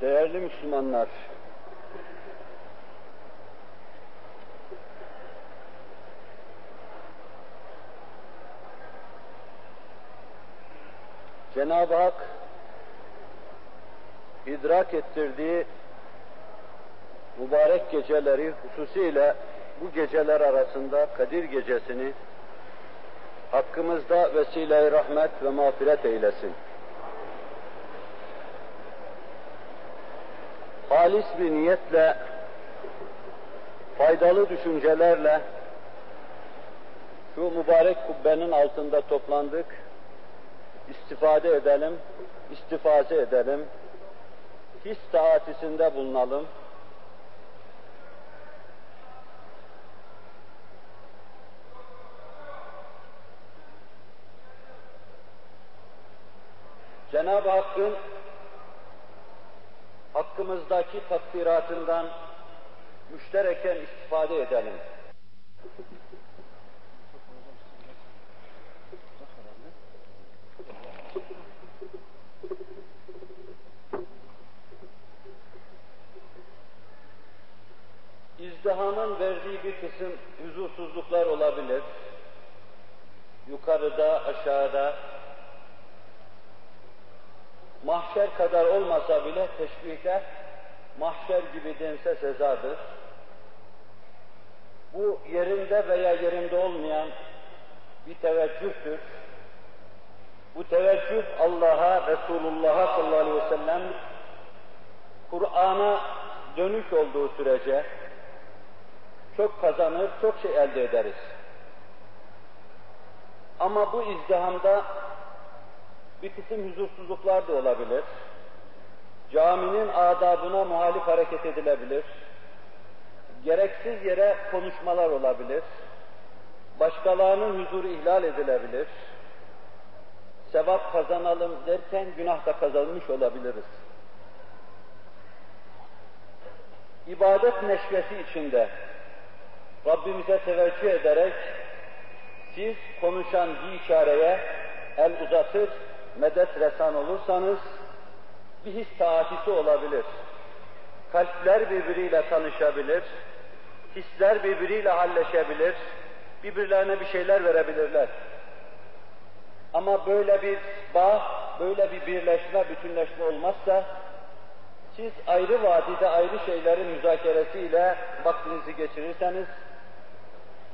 Değerli Müslümanlar, Cenab-ı Hak idrak ettirdiği mübarek geceleri hususiyle bu geceler arasında Kadir gecesini hakkımızda vesile-i rahmet ve mağfiret eylesin. Halis bir niyetle, faydalı düşüncelerle şu mübarek kubbenin altında toplandık. İstifade edelim, istifaze edelim, his taatisinde bulunalım. Cenab-ı Hakk'ın hakkımızdaki takdiratından müştereken istifade edelim. İzdihamın verdiği bir kısım huzursuzluklar olabilir. Yukarıda, aşağıda, mahşer kadar olmasa bile teşbihte mahşer gibi dense sezadır. Bu yerinde veya yerinde olmayan bir teveccühtür. Bu teveccüh Allah'a, Resulullah'a sallallahu aleyhi ve sellem Kur'an'a dönük olduğu sürece çok kazanır, çok şey elde ederiz. Ama bu izdihamda bir kısım huzursuzluklar da olabilir. Caminin adabına muhalif hareket edilebilir. Gereksiz yere konuşmalar olabilir. Başkalarının huzuru ihlal edilebilir. Sevap kazanalım derken günah da kazanmış olabiliriz. İbadet neşvesi içinde Rabbimize teveccüh ederek siz konuşan bir işareye el uzatır, medet resan olursanız bir his taatisi olabilir. Kalpler birbiriyle tanışabilir, hisler birbiriyle halleşebilir, birbirlerine bir şeyler verebilirler. Ama böyle bir bağ, böyle bir birleşme, bütünleşme olmazsa, siz ayrı vadide ayrı şeylerin müzakeresiyle vaktinizi geçirirseniz,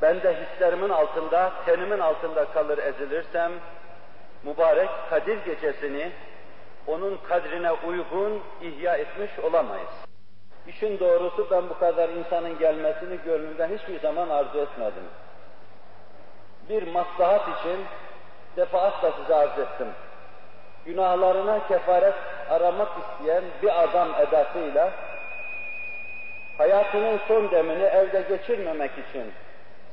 ben de hislerimin altında, tenimin altında kalır ezilirsem, mübarek Kadir gecesini onun kadrine uygun ihya etmiş olamayız. İşin doğrusu ben bu kadar insanın gelmesini gönlümden hiçbir zaman arzu etmedim. Bir maslahat için defaatle size arz ettim. Günahlarına kefaret aramak isteyen bir adam edasıyla hayatının son demini evde geçirmemek için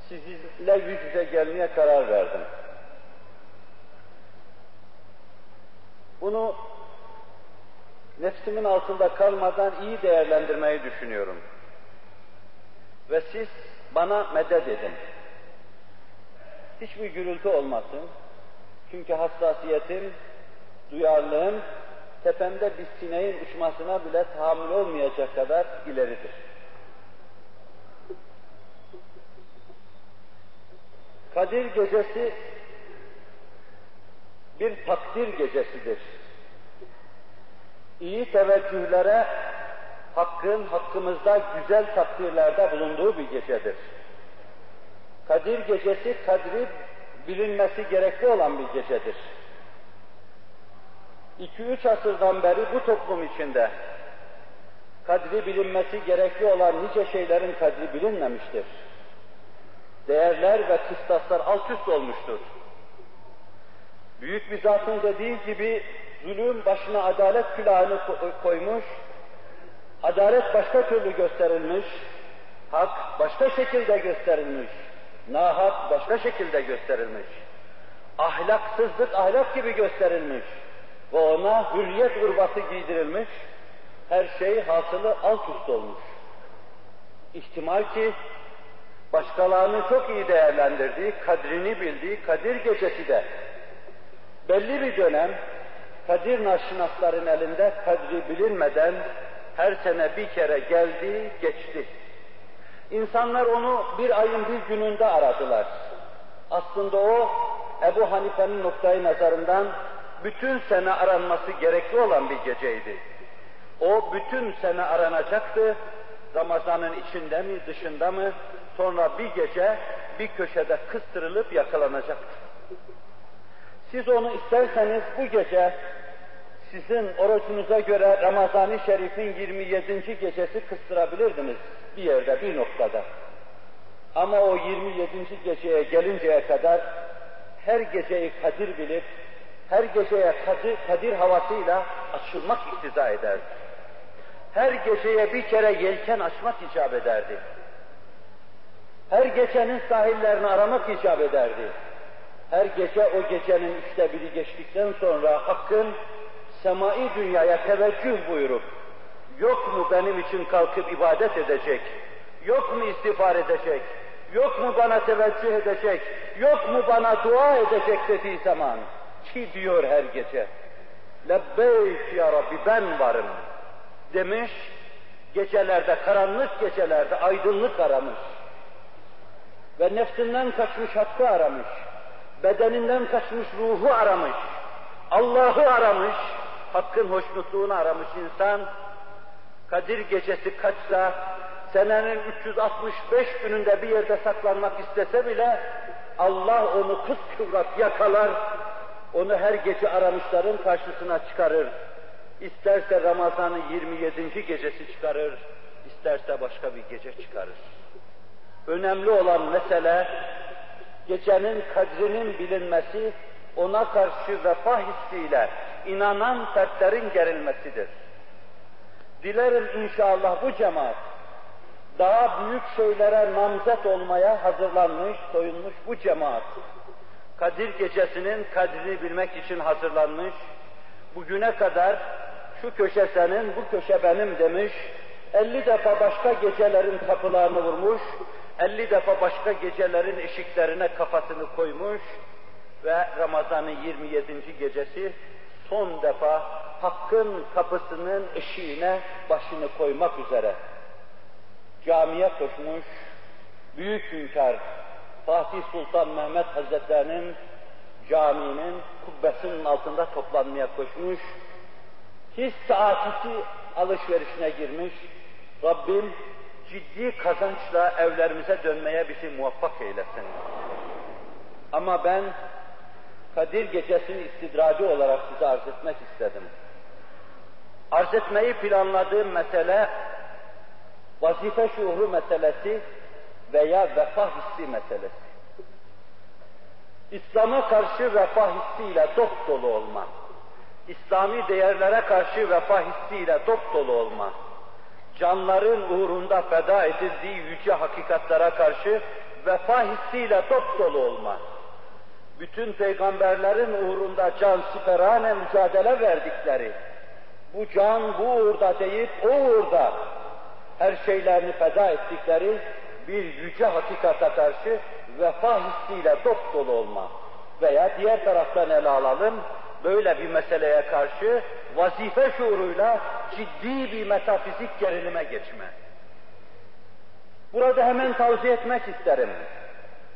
sizinle yüz yüze gelmeye karar verdim. Bunu nefsimin altında kalmadan iyi değerlendirmeyi düşünüyorum. Ve siz bana medet edin. Hiçbir gürültü olmasın. Çünkü hassasiyetim, duyarlılığım tepemde bir sineğin uçmasına bile tahammül olmayacak kadar ileridir. Kadir gecesi bir takdir gecesidir. İyi teveccühlere hakkın hakkımızda güzel takdirlerde bulunduğu bir gecedir. Kadir gecesi kadri bilinmesi gerekli olan bir gecedir. İki üç asırdan beri bu toplum içinde kadri bilinmesi gerekli olan nice şeylerin kadri bilinmemiştir. Değerler ve kıstaslar alt üst olmuştur. Büyük bir zatın dediği gibi zulüm başına adalet külahını koymuş, adalet başka türlü gösterilmiş, hak başka şekilde gösterilmiş, nahak başka şekilde gösterilmiş, ahlaksızlık ahlak gibi gösterilmiş ve ona hürriyet urbası giydirilmiş, her şey hasılı alt üst olmuş. İhtimal ki başkalarının çok iyi değerlendirdiği, kadrini bildiği Kadir Gecesi de belli bir dönem Kadir naşinatların elinde kadri bilinmeden her sene bir kere geldi, geçti. İnsanlar onu bir ayın bir gününde aradılar. Aslında o Ebu Hanife'nin noktayı nazarından bütün sene aranması gerekli olan bir geceydi. O bütün sene aranacaktı. Ramazanın içinde mi, dışında mı? Sonra bir gece bir köşede kıstırılıp yakalanacaktı. Siz onu isterseniz bu gece sizin orucunuza göre Ramazan-ı Şerif'in 27. gecesi kıstırabilirdiniz bir yerde, bir noktada. Ama o 27. geceye gelinceye kadar her geceyi kadir bilip, her geceye kadir, kadir havasıyla açılmak iktiza ederdi. Her geceye bir kere yelken açmak icap ederdi. Her gecenin sahillerini aramak icap ederdi. Her gece o gecenin üçte biri geçtikten sonra Hakk'ın semai dünyaya teveccüh buyurup, yok mu benim için kalkıp ibadet edecek, yok mu istiğfar edecek, yok mu bana teveccüh edecek, yok mu bana dua edecek dediği zaman, ki diyor her gece, lebbeyk ya Rabbi ben varım. demiş, gecelerde, karanlık gecelerde aydınlık aramış ve nefsinden kaçmış hakkı aramış, bedeninden kaçmış ruhu aramış, Allah'ı aramış, hakkın hoşnutluğunu aramış insan, Kadir gecesi kaçsa, senenin 365 gününde bir yerde saklanmak istese bile, Allah onu kıskıvrak yakalar, onu her gece aramışların karşısına çıkarır. İsterse Ramazan'ın 27. gecesi çıkarır, isterse başka bir gece çıkarır. Önemli olan mesele, gecenin kadrinin bilinmesi, ona karşı vefa hissiyle inanan fertlerin gerilmesidir. Dilerim inşallah bu cemaat, daha büyük şeylere namzet olmaya hazırlanmış, soyunmuş bu cemaat, Kadir gecesinin kadrini bilmek için hazırlanmış, bugüne kadar şu köşe senin, bu köşe benim demiş, elli defa başka gecelerin kapılarını vurmuş, elli defa başka gecelerin eşiklerine kafasını koymuş ve Ramazan'ın 27. gecesi son defa Hakk'ın kapısının eşiğine başını koymak üzere camiye koşmuş, büyük hünkâr Fatih Sultan Mehmet Hazretlerinin caminin kubbesinin altında toplanmaya koşmuş, his saatisi alışverişine girmiş, Rabbim ciddi kazançla evlerimize dönmeye bizi muvaffak eylesin. Ama ben Kadir Gecesi'nin istidracı olarak size arz etmek istedim. Arz etmeyi planladığım mesele vazife şuuru meselesi veya vefa hissi meselesi. İslam'a karşı vefa hissiyle dop dolu olma. İslami değerlere karşı vefa hissiyle dop dolu olma. Canların uğrunda feda edildiği yüce hakikatlara karşı vefa hissiyle dop dolu olma. Bütün peygamberlerin uğrunda can siperane mücadele verdikleri, bu can bu uğurda deyip o uğurda her şeylerini feda ettikleri bir yüce hakikate karşı vefa hissiyle dop dolu olma veya diğer taraftan ele alalım, böyle bir meseleye karşı vazife şuuruyla ciddi bir metafizik gerilime geçme. Burada hemen tavsiye etmek isterim.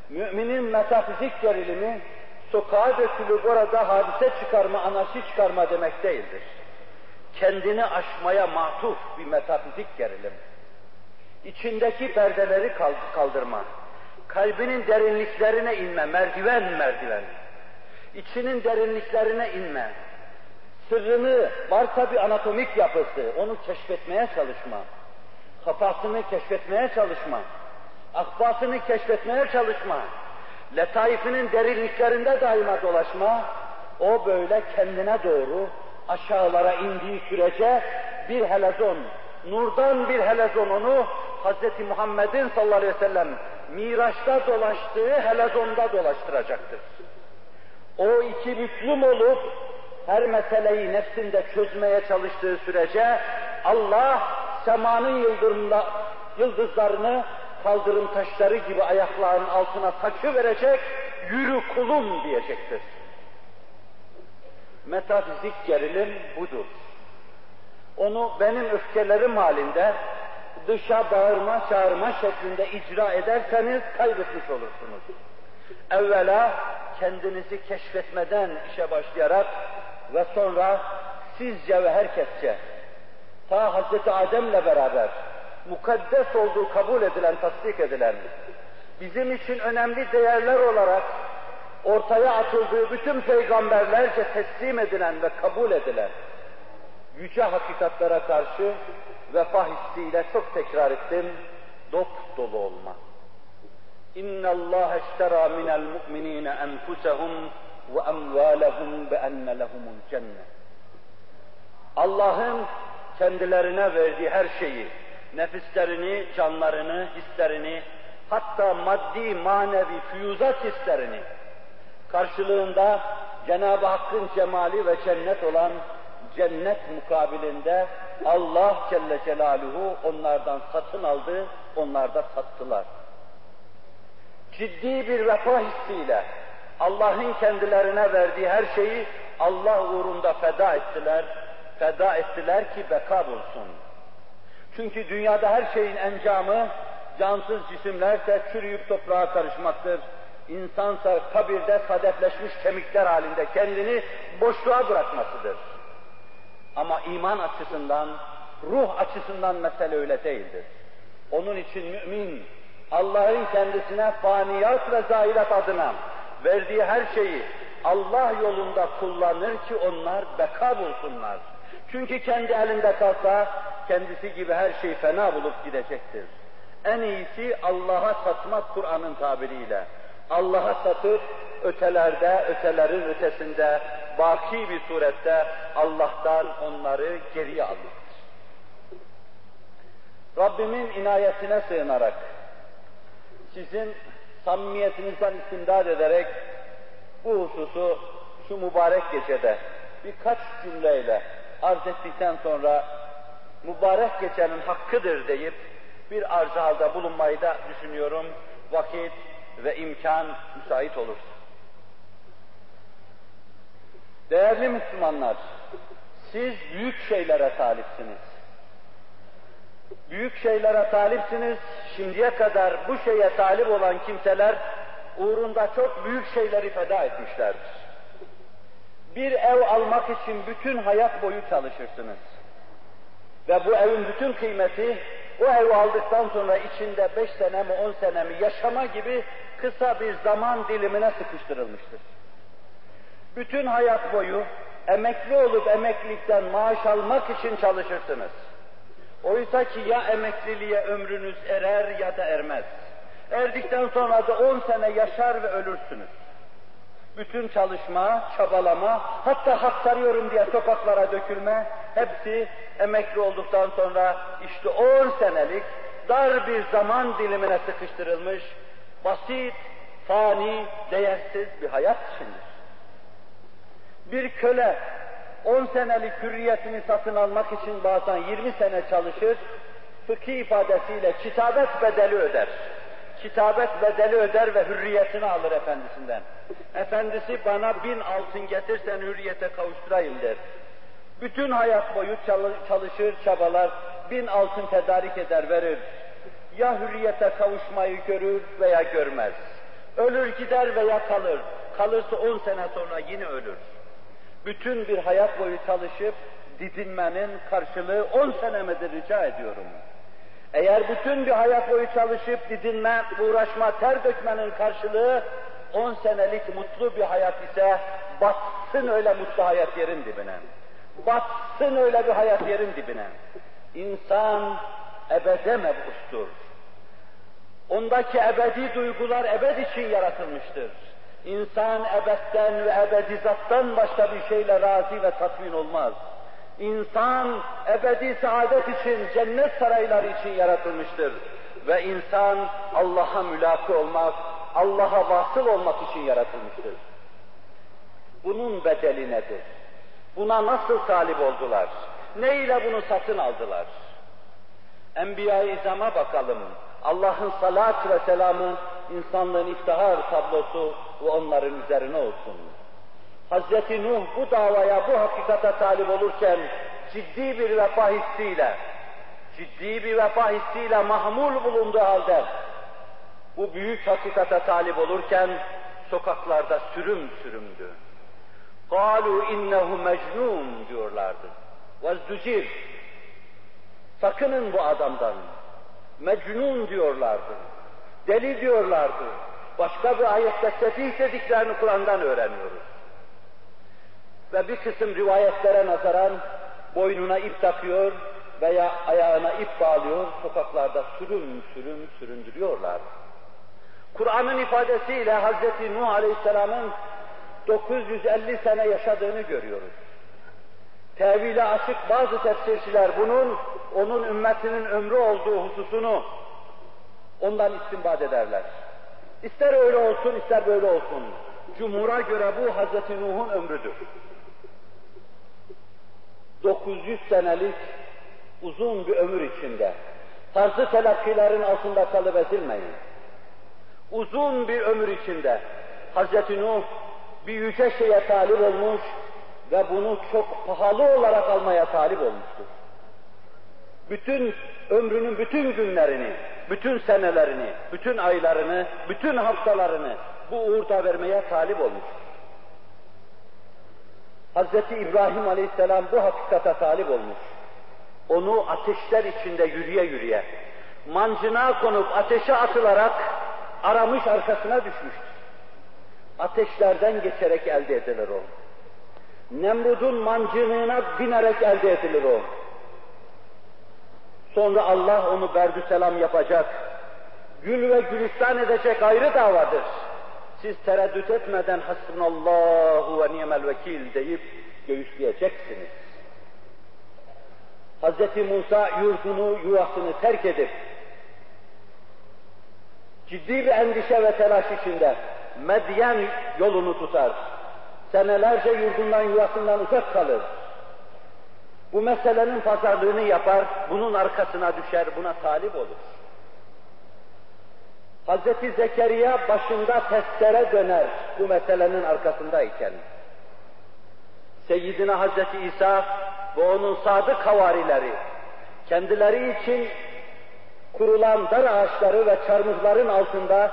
Müminin metafizik gerilimi, sokağa dökülüp orada hadise çıkarma, anarşi çıkarma demek değildir. Kendini aşmaya matuf bir metafizik gerilim. İçindeki perdeleri kaldırma, kalbinin derinliklerine inme, merdiven merdiven. İçinin derinliklerine inme. Sırrını, varsa bir anatomik yapısı, onu keşfetmeye çalışma. Kafasını keşfetmeye çalışma akbasını keşfetmeye çalışma, letaifinin derinliklerinde daima dolaşma, o böyle kendine doğru aşağılara indiği sürece bir helezon, nurdan bir helezon onu Hz. Muhammed'in sallallahu aleyhi ve sellem Miraç'ta dolaştığı helezonda dolaştıracaktır. O iki büklüm olup her meseleyi nefsinde çözmeye çalıştığı sürece Allah semanın yıldırımda, yıldızlarını kaldırım taşları gibi ayaklarının altına saçı verecek, yürü kulum diyecektir. Metafizik gerilim budur. Onu benim öfkelerim halinde dışa bağırma, çağırma şeklinde icra ederseniz kaybetmiş olursunuz. Evvela kendinizi keşfetmeden işe başlayarak ve sonra sizce ve herkesçe ta Hazreti Adem'le beraber mukaddes olduğu kabul edilen, tasdik edilen, bizim için önemli değerler olarak ortaya atıldığı bütün peygamberlerce teslim edilen ve kabul edilen yüce hakikatlere karşı vefa hissiyle çok tekrar ettim, dop dolu olma. İnna Allah eştera minel mu'minina enfusahum ve emvalahum bi enne lehumul cennet. Allah'ın kendilerine verdiği her şeyi, nefislerini, canlarını, hislerini, hatta maddi, manevi, füyuzat hislerini karşılığında Cenab-ı Hakk'ın cemali ve cennet olan cennet mukabilinde Allah Celle Celaluhu onlardan satın aldı, onlar da sattılar. Ciddi bir vefa hissiyle Allah'ın kendilerine verdiği her şeyi Allah uğrunda feda ettiler, feda ettiler ki beka bulsun. Çünkü dünyada her şeyin encamı cansız cisimlerse çürüyüp toprağa karışmaktır. İnsansa kabirde sadefleşmiş kemikler halinde kendini boşluğa bırakmasıdır. Ama iman açısından, ruh açısından mesele öyle değildir. Onun için mümin, Allah'ın kendisine faniyat ve zahirat adına verdiği her şeyi Allah yolunda kullanır ki onlar beka bulsunlar. Çünkü kendi elinde kalsa kendisi gibi her şeyi fena bulup gidecektir. En iyisi Allah'a satmak Kur'an'ın tabiriyle. Allah'a satıp ötelerde, ötelerin ötesinde baki bir surette Allah'tan onları geriye alır. Rabbimin inayetine sığınarak, sizin samimiyetinizden istimdad ederek bu hususu şu mübarek gecede birkaç cümleyle arz ettikten sonra mübarek gecenin hakkıdır deyip bir arz halde bulunmayı da düşünüyorum. Vakit ve imkan müsait olursa. Değerli Müslümanlar, siz büyük şeylere talipsiniz. Büyük şeylere talipsiniz. Şimdiye kadar bu şeye talip olan kimseler uğrunda çok büyük şeyleri feda etmişlerdir. Bir ev almak için bütün hayat boyu çalışırsınız. Ve bu evin bütün kıymeti o ev aldıktan sonra içinde beş sene mi on sene mi yaşama gibi kısa bir zaman dilimine sıkıştırılmıştır. Bütün hayat boyu emekli olup emeklilikten maaş almak için çalışırsınız. Oysa ki ya emekliliğe ömrünüz erer ya da ermez. Erdikten sonra da on sene yaşar ve ölürsünüz. Bütün çalışma, çabalama, hatta hak sarıyorum diye sokaklara dökülme, hepsi emekli olduktan sonra işte on senelik dar bir zaman dilimine sıkıştırılmış, basit, fani, değersiz bir hayat içindir. Bir köle on senelik hürriyetini satın almak için bazen 20 sene çalışır, fıkhi ifadesiyle kitabet bedeli öder. Kitabet bedeli öder ve hürriyetini alır efendisinden. Efendisi bana bin altın getirsen hürriyete kavuşturayım der. Bütün hayat boyu çalışır, çabalar, bin altın tedarik eder, verir. Ya hürriyete kavuşmayı görür veya görmez. Ölür gider veya kalır. Kalırsa on sene sonra yine ölür bütün bir hayat boyu çalışıp didinmenin karşılığı on senemedir rica ediyorum. Eğer bütün bir hayat boyu çalışıp didinme, uğraşma, ter dökmenin karşılığı on senelik mutlu bir hayat ise batsın öyle mutlu hayat yerin dibine. Batsın öyle bir hayat yerin dibine. İnsan ebede mebustur. Ondaki ebedi duygular ebed için yaratılmıştır. İnsan ebedden ve ebedizattan başka bir şeyle razı ve tatmin olmaz. İnsan ebedi saadet için, cennet sarayları için yaratılmıştır. Ve insan Allah'a mülaki olmak, Allah'a vasıl olmak için yaratılmıştır. Bunun bedeli nedir? Buna nasıl talip oldular? Ne ile bunu satın aldılar? Enbiya-i İzam'a bakalım. Allah'ın salat ve selamı insanlığın iftihar tablosu ve onların üzerine olsun. Hazreti Nuh bu davaya, bu hakikate talip olurken ciddi bir vefa hissiyle, ciddi bir vefa hissiyle mahmul bulunduğu halde bu büyük hakikate talip olurken sokaklarda sürüm sürümdü. قَالُوا innehu mecnun diyorlardı. وَزْدُجِرْ Sakının bu adamdan. Mecnun diyorlardı. Deli diyorlardı. Başka bir ayette sefih dediklerini Kur'an'dan öğreniyoruz. Ve bir kısım rivayetlere nazaran boynuna ip takıyor veya ayağına ip bağlıyor, sokaklarda sürüm sürüm süründürüyorlar. Kur'an'ın ifadesiyle Hz. Nuh Aleyhisselam'ın 950 sene yaşadığını görüyoruz. Tevile açık bazı tefsirciler bunun, onun ümmetinin ömrü olduğu hususunu ondan istinbat ederler. İster öyle olsun, ister böyle olsun. Cumhur'a göre bu Hz. Nuh'un ömrüdür. 900 senelik uzun bir ömür içinde tarzı telakkilerin altında kalıp ezilmeyin. Uzun bir ömür içinde Hz. Nuh bir yüce şeye talip olmuş ve bunu çok pahalı olarak almaya talip olmuştur. Bütün ömrünün bütün günlerini, bütün senelerini, bütün aylarını, bütün haftalarını bu uğurda vermeye talip olmuştur. Hz. İbrahim Aleyhisselam bu hakikate talip olmuş. Onu ateşler içinde yürüye yürüye, mancına konup ateşe atılarak aramış arkasına düşmüştür. Ateşlerden geçerek elde edilir o. Nemrud'un mancınığına binerek elde edilir o. Sonra Allah onu berdü selam yapacak, gül ve gülistan edecek ayrı davadır. Siz tereddüt etmeden hasbunallahu ve ni'mel vekil deyip göğüsleyeceksiniz. Hz. Musa yurdunu, yuvasını terk edip ciddi bir endişe ve telaş içinde Medyen yolunu tutar. Senelerce yurdundan, yuvasından uzak kalır. Bu meselenin pazarlığını yapar, bunun arkasına düşer, buna talip olur. Hazreti Zekeriya başında testere döner bu meselenin arkasındayken. Seyyidina Hazreti İsa ve onun sadık havarileri kendileri için kurulan dar ağaçları ve çarmıhların altında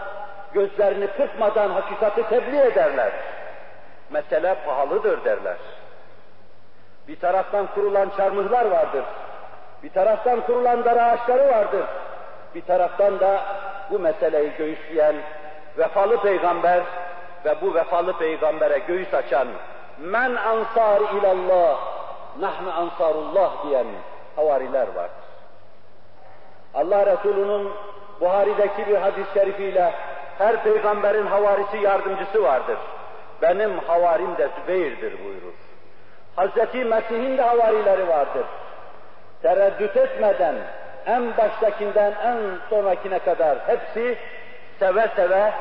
gözlerini kırpmadan hakikati tebliğ ederler. Mesele pahalıdır derler. Bir taraftan kurulan çarmıhlar vardır. Bir taraftan kurulan dar ağaçları vardır. Bir taraftan da bu meseleyi göğüsleyen vefalı peygamber ve bu vefalı peygambere göğüs açan men ansar ilallah nahnu ansarullah diyen havariler vardır. Allah Resulü'nün Buhari'deki bir hadis-i şerifiyle her peygamberin havarisi yardımcısı vardır. Benim havarim de Zübeyir'dir buyurur. Hazreti Mesih'in de havarileri vardır. Tereddüt etmeden en baştakinden en sonrakine kadar hepsi seve seve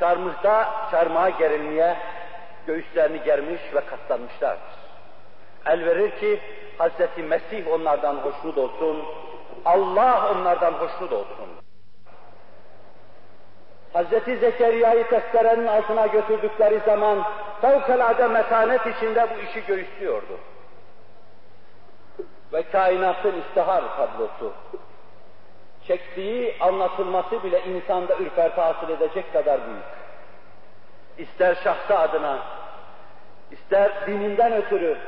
çarmıhta çarmıha gerilmeye göğüslerini germiş ve katlanmışlardır. El verir ki Hazreti Mesih onlardan hoşnut olsun, Allah onlardan hoşnut olsun. Hazreti Zekeriya'yı testerenin altına götürdükleri zaman fevkalade metanet içinde bu işi göğüslüyordu. Ve kainatın istihar tablosu, çektiği anlatılması bile insanda ürperti hasıl edecek kadar büyük. İster şahsı adına, ister dininden ötürü,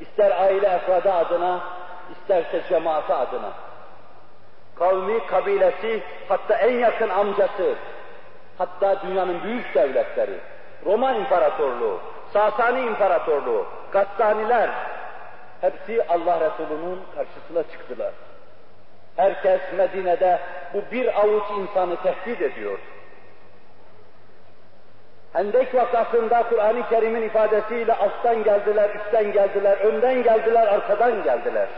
ister aile efradı adına, isterse cemaati adına. Kavmi, kabilesi, hatta en yakın amcası, hatta dünyanın büyük devletleri, Roma İmparatorluğu, Sasani İmparatorluğu, Gassaniler, hepsi Allah Resulü'nün karşısına çıktılar. Herkes Medine'de bu bir avuç insanı tehdit ediyor. Hendek vakasında Kur'an-ı Kerim'in ifadesiyle alttan geldiler, üstten geldiler, önden geldiler, arkadan geldiler.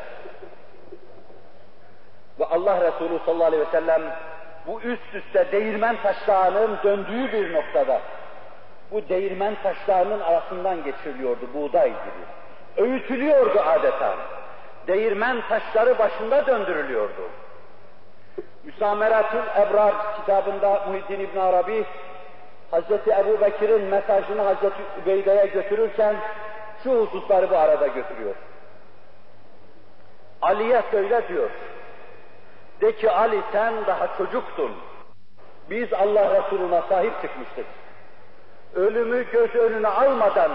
Ve Allah Resulü sallallahu aleyhi ve sellem bu üst üste değirmen taşlarının döndüğü bir noktada bu değirmen taşlarının arasından geçiriliyordu buğday gibi. Öğütülüyordu adeta. Değirmen taşları başında döndürülüyordu. Müsameratül Ebrar kitabında Muhiddin İbn Arabi Hazreti Ebu Bekir'in mesajını Hazreti Übeyde'ye götürürken şu hususları bu arada götürüyor. Ali'ye söyle diyor. De ki Ali sen daha çocuktun. Biz Allah Resuluna sahip çıkmıştık. Ölümü göz önüne almadan,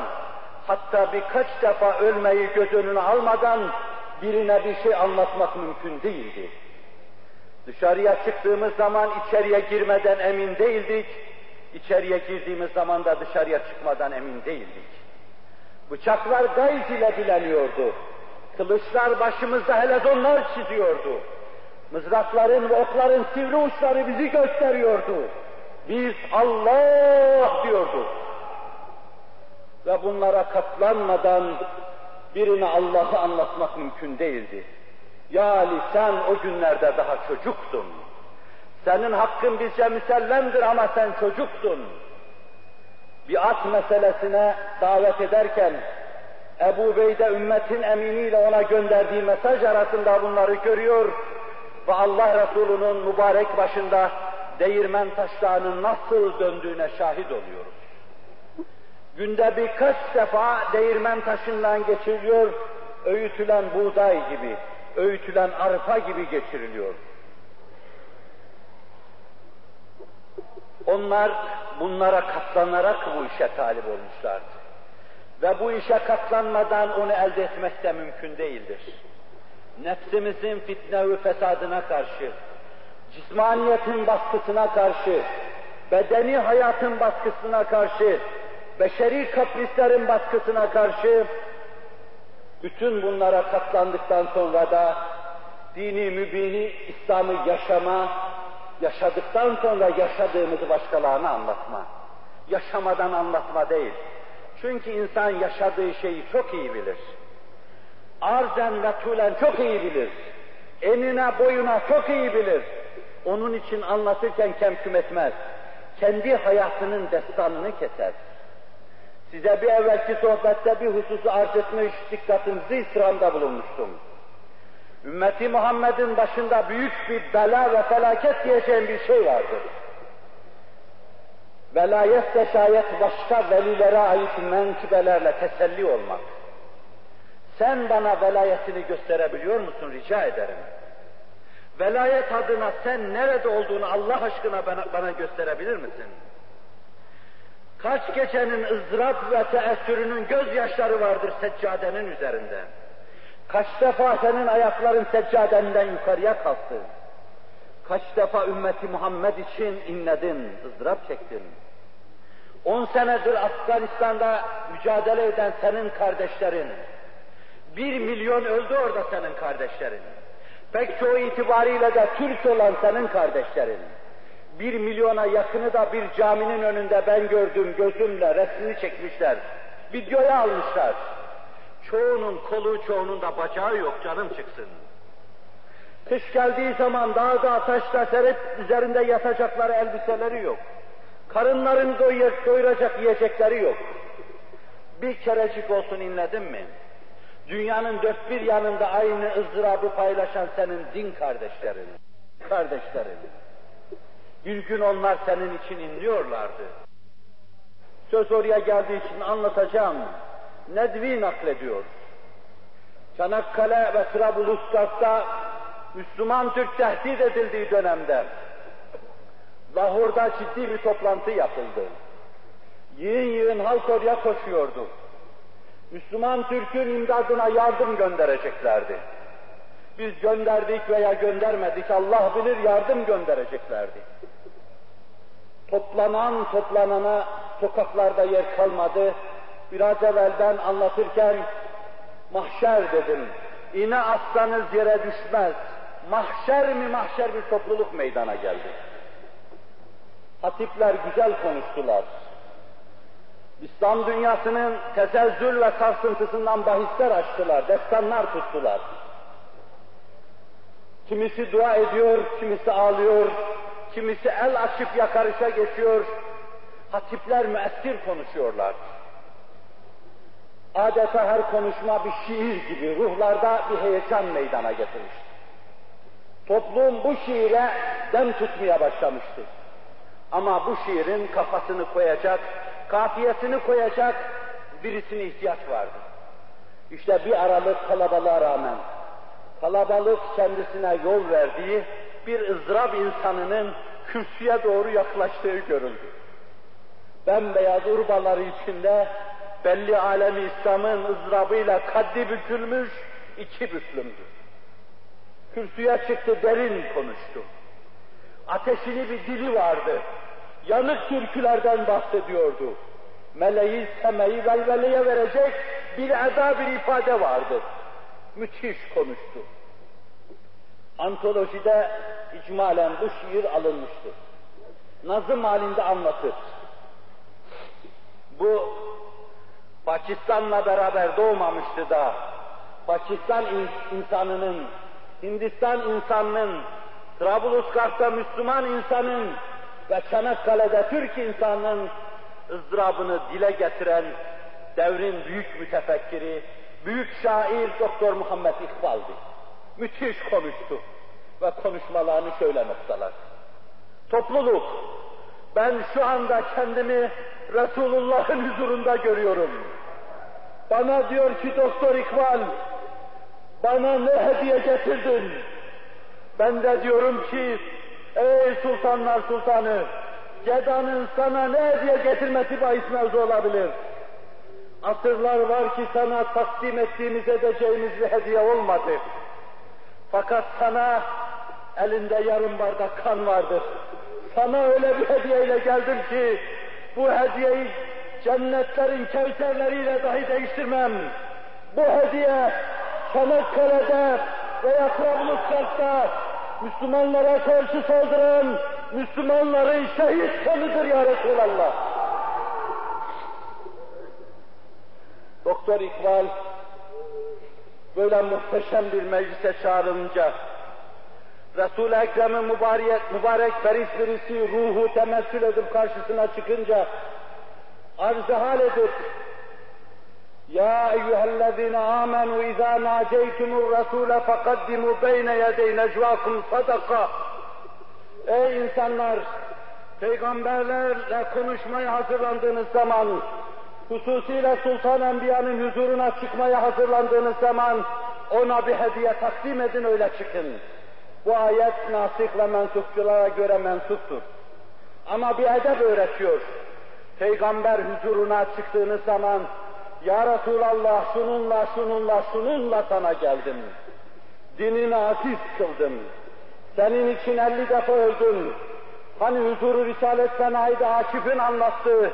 hatta birkaç defa ölmeyi göz önüne almadan birine bir şey anlatmak mümkün değildi. Dışarıya çıktığımız zaman içeriye girmeden emin değildik. İçeriye girdiğimiz zaman da dışarıya çıkmadan emin değildik. Bıçaklar gayz ile bileniyordu. Kılıçlar başımızda helezonlar çiziyordu. Mızrakların ve okların sivri uçları bizi gösteriyordu. Biz Allah diyorduk. Ve bunlara katlanmadan birine Allah'ı anlatmak mümkün değildi. Ya Ali sen o günlerde daha çocuktun. Senin hakkın bizce müsellemdir ama sen çocuktun. Bir at meselesine davet ederken Ebu Beyde ümmetin eminiyle ona gönderdiği mesaj arasında bunları görüyor ve Allah Resulü'nün mübarek başında değirmen taşlarının nasıl döndüğüne şahit oluyoruz. Günde birkaç defa değirmen taşından geçiriliyor, öğütülen buğday gibi, öğütülen arpa gibi geçiriliyor. Onlar bunlara katlanarak bu işe talip olmuşlardı. Ve bu işe katlanmadan onu elde etmek de mümkün değildir. Nefsimizin fitne ve fesadına karşı, cismaniyetin baskısına karşı, bedeni hayatın baskısına karşı, beşeri kaprislerin baskısına karşı, bütün bunlara katlandıktan sonra da dini mübini İslam'ı yaşama, yaşadıktan sonra yaşadığımızı başkalarına anlatma. Yaşamadan anlatma değil. Çünkü insan yaşadığı şeyi çok iyi bilir. Arzen ve tulen çok iyi bilir. Enine boyuna çok iyi bilir. Onun için anlatırken kemküm etmez. Kendi hayatının destanını keser. Size bir evvelki sohbette bir hususu arz etmiş, dikkatinizi istirhamda bulunmuştum. Ümmeti Muhammed'in başında büyük bir bela ve felaket diyeceğim bir şey vardır. Velayet de şayet başka velilere ait menkıbelerle teselli olmak. Sen bana velayetini gösterebiliyor musun rica ederim. Velayet adına sen nerede olduğunu Allah aşkına bana, bana gösterebilir misin? Kaç gecenin ızdırap ve teessürünün gözyaşları vardır seccadenin üzerinde. Kaç defa senin ayakların seccadenden yukarıya kalktı. Kaç defa ümmeti Muhammed için inledin, ızdırap çektin. On senedir Afganistan'da mücadele eden senin kardeşlerin, bir milyon öldü orada senin kardeşlerin. Pek çoğu itibariyle de Türk olan senin kardeşlerin. Bir milyona yakını da bir caminin önünde ben gördüm gözümle resmini çekmişler. Videoya almışlar. Çoğunun kolu, çoğunun da bacağı yok canım çıksın. Kış geldiği zaman dağda, taşta seret üzerinde yatacakları elbiseleri yok. Karınlarını doyuracak yiyecekleri yok. Bir kerecik olsun inledin mi? Dünyanın dört bir yanında aynı ızdırabı paylaşan senin din kardeşlerin, kardeşlerin. Bir gün onlar senin için inliyorlardı. Söz oraya geldiği için anlatacağım. Nedvi naklediyor. Çanakkale ve Trablusgarp'ta Müslüman Türk tehdit edildiği dönemde Lahor'da ciddi bir toplantı yapıldı. Yığın yığın halk oraya koşuyordu. Müslüman Türk'ün imdadına yardım göndereceklerdi. Biz gönderdik veya göndermedik Allah bilir yardım göndereceklerdi. Toplanan toplanana sokaklarda yer kalmadı. Biraz evvel ben anlatırken mahşer dedim. İne aslanız yere düşmez. Mahşer mi mahşer bir topluluk meydana geldi. Hatipler güzel konuştular. İslam dünyasının tesezzül ve sarsıntısından bahisler açtılar, destanlar tuttular. Kimisi dua ediyor, kimisi ağlıyor, kimisi el açıp yakarışa geçiyor. Hatipler müessir konuşuyorlar. Adeta her konuşma bir şiir gibi ruhlarda bir heyecan meydana getirmişti. Toplum bu şiire dem tutmaya başlamıştı. Ama bu şiirin kafasını koyacak, kafiyesini koyacak birisine ihtiyaç vardı. İşte bir aralık kalabalığa rağmen, kalabalık kendisine yol verdiği bir ızdırap insanının kürsüye doğru yaklaştığı görüldü. Bembeyaz urbaları içinde belli alemi İslam'ın ızdırabıyla kaddi bükülmüş iki büklümdü. Kürsüye çıktı, derin konuştu. Ateşini bir dili vardı. Yanık türkülerden bahsediyordu. Meleği semeyi velveleye verecek bir eda, bir ifade vardı. Müthiş konuştu. Antolojide icmalen bu şiir alınmıştır. Nazım halinde anlatır. Bu Pakistan'la beraber doğmamıştı da. Pakistan insanının, Hindistan insanının, Trablusgarp'ta Müslüman insanın ve Çanakkale'de Türk insanının ızdırabını dile getiren devrin büyük mütefekkiri, büyük şair Doktor Muhammed İkbal'di. Müthiş konuştu ve konuşmalarını şöyle noktalar. Topluluk, ben şu anda kendimi Resulullah'ın huzurunda görüyorum. Bana diyor ki Doktor İkbal, bana ne hediye getirdin? Ben de diyorum ki, ey sultanlar sultanı, Geda'nın sana ne hediye getirmesi bahis mevzu olabilir? Asırlar var ki sana takdim ettiğimiz edeceğimiz bir hediye olmadı. Fakat sana elinde yarım bardak kan vardır. Sana öyle bir hediyeyle geldim ki bu hediyeyi cennetlerin kevserleriyle dahi değiştirmem. Bu hediye Çanakkale'de veya Trablusgarp'ta Müslümanlara karşı saldıran Müslümanların şehit kanıdır ya Resulallah. Doktor İkbal böyle muhteşem bir meclise çağrılınca Resul-i Ekrem'in mübarek, mübarek feris birisi ruhu temessül edip karşısına çıkınca arz hal edip Ya eyyühellezine amenu izâ nâceytumur rasûle fekaddimu beyne yedey necvâkum sadaka Ey insanlar! Peygamberlerle konuşmaya hazırlandığınız zaman, hususiyle Sultan Enbiya'nın huzuruna çıkmaya hazırlandığınız zaman ona bir hediye takdim edin öyle çıkın. Bu ayet nasih ve mensupçulara göre mensuptur. Ama bir edep öğretiyor. Peygamber huzuruna çıktığınız zaman Ya Resulallah şununla şununla şununla sana geldim. Dinini aziz kıldım. Senin için elli defa öldüm. Hani huzuru Risalet Senai'de Akif'in anlattığı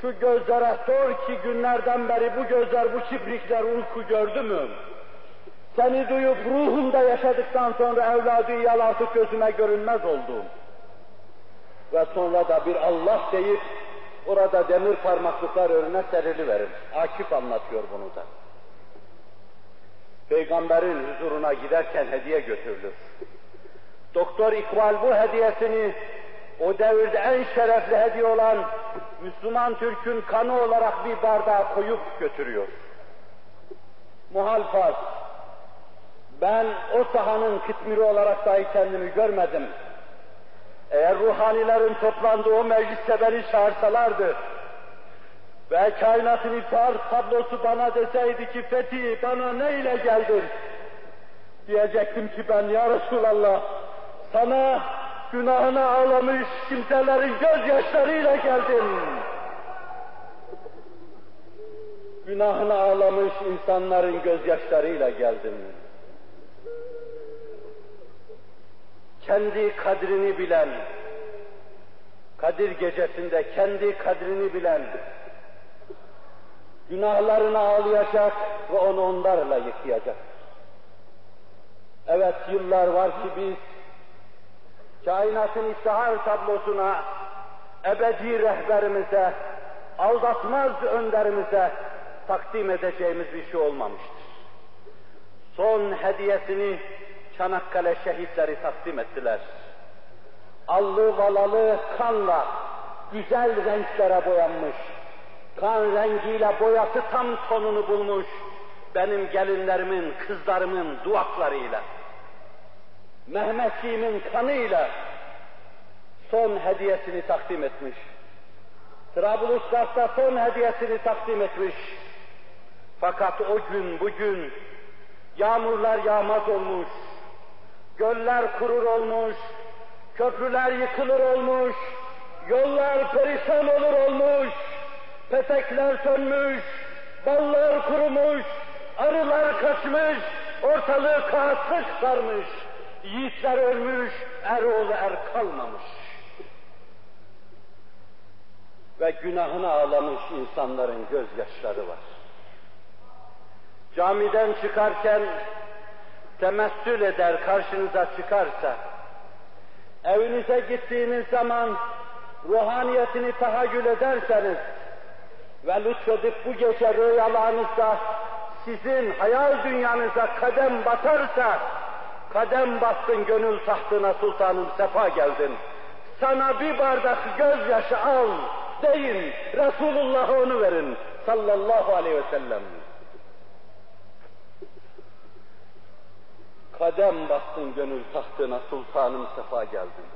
şu gözlere sor ki günlerden beri bu gözler, bu kiprikler uyku gördü mü? Seni duyup ruhumda yaşadıktan sonra evladı yal artık gözüme görünmez oldu. Ve sonra da bir Allah deyip orada demir parmaklıklar önüne serili Akif anlatıyor bunu da. Peygamberin huzuruna giderken hediye götürülür. Doktor İkbal bu hediyesini o devirde en şerefli hediye olan Müslüman Türk'ün kanı olarak bir bardağa koyup götürüyor. Muhal. Ben o sahanın kıtmiri olarak dahi kendimi görmedim. Eğer ruhanilerin toplandığı o mecliste beni çağırsalardı ve kainatın iftar tablosu bana deseydi ki Fethi bana ne ile geldin? Diyecektim ki ben ya Resulallah sana günahına ağlamış kimselerin gözyaşlarıyla geldim. Günahına ağlamış insanların gözyaşlarıyla geldim. Kendi kadrini bilen, Kadir gecesinde kendi kadrini bilen, günahlarını ağlayacak ve onu onlarla yıkayacak. Evet yıllar var ki biz kainatın iftihar tablosuna, ebedi rehberimize, aldatmaz önderimize takdim edeceğimiz bir şey olmamıştır. Son hediyesini Çanakkale şehitleri takdim ettiler. Allı valalı kanla güzel renklere boyanmış, kan rengiyle boyası tam tonunu bulmuş benim gelinlerimin, kızlarımın duaklarıyla Mehmetçiğimin kanıyla son hediyesini takdim etmiş. Trablusgarp'ta son hediyesini takdim etmiş. Fakat o gün bugün yağmurlar yağmaz olmuş, göller kurur olmuş, köprüler yıkılır olmuş, yollar perişan olur olmuş, petekler sönmüş, ballar kurumuş, arılar kaçmış, ortalığı kağıtlık sarmış, yiğitler ölmüş, er oğlu er kalmamış. Ve günahına ağlamış insanların gözyaşları var. Camiden çıkarken temessül eder karşınıza çıkarsa, evinize gittiğiniz zaman ruhaniyetini tahayyül ederseniz ve lütfedip bu gece rüyalarınızda sizin hayal dünyanıza kadem batarsa, kadem bastın gönül tahtına sultanım sefa geldin. Sana bir bardak gözyaşı al deyin, Resulullah'a onu verin sallallahu aleyhi ve sellem. Kadem bastın gönül tahtına sultanım sefa geldin.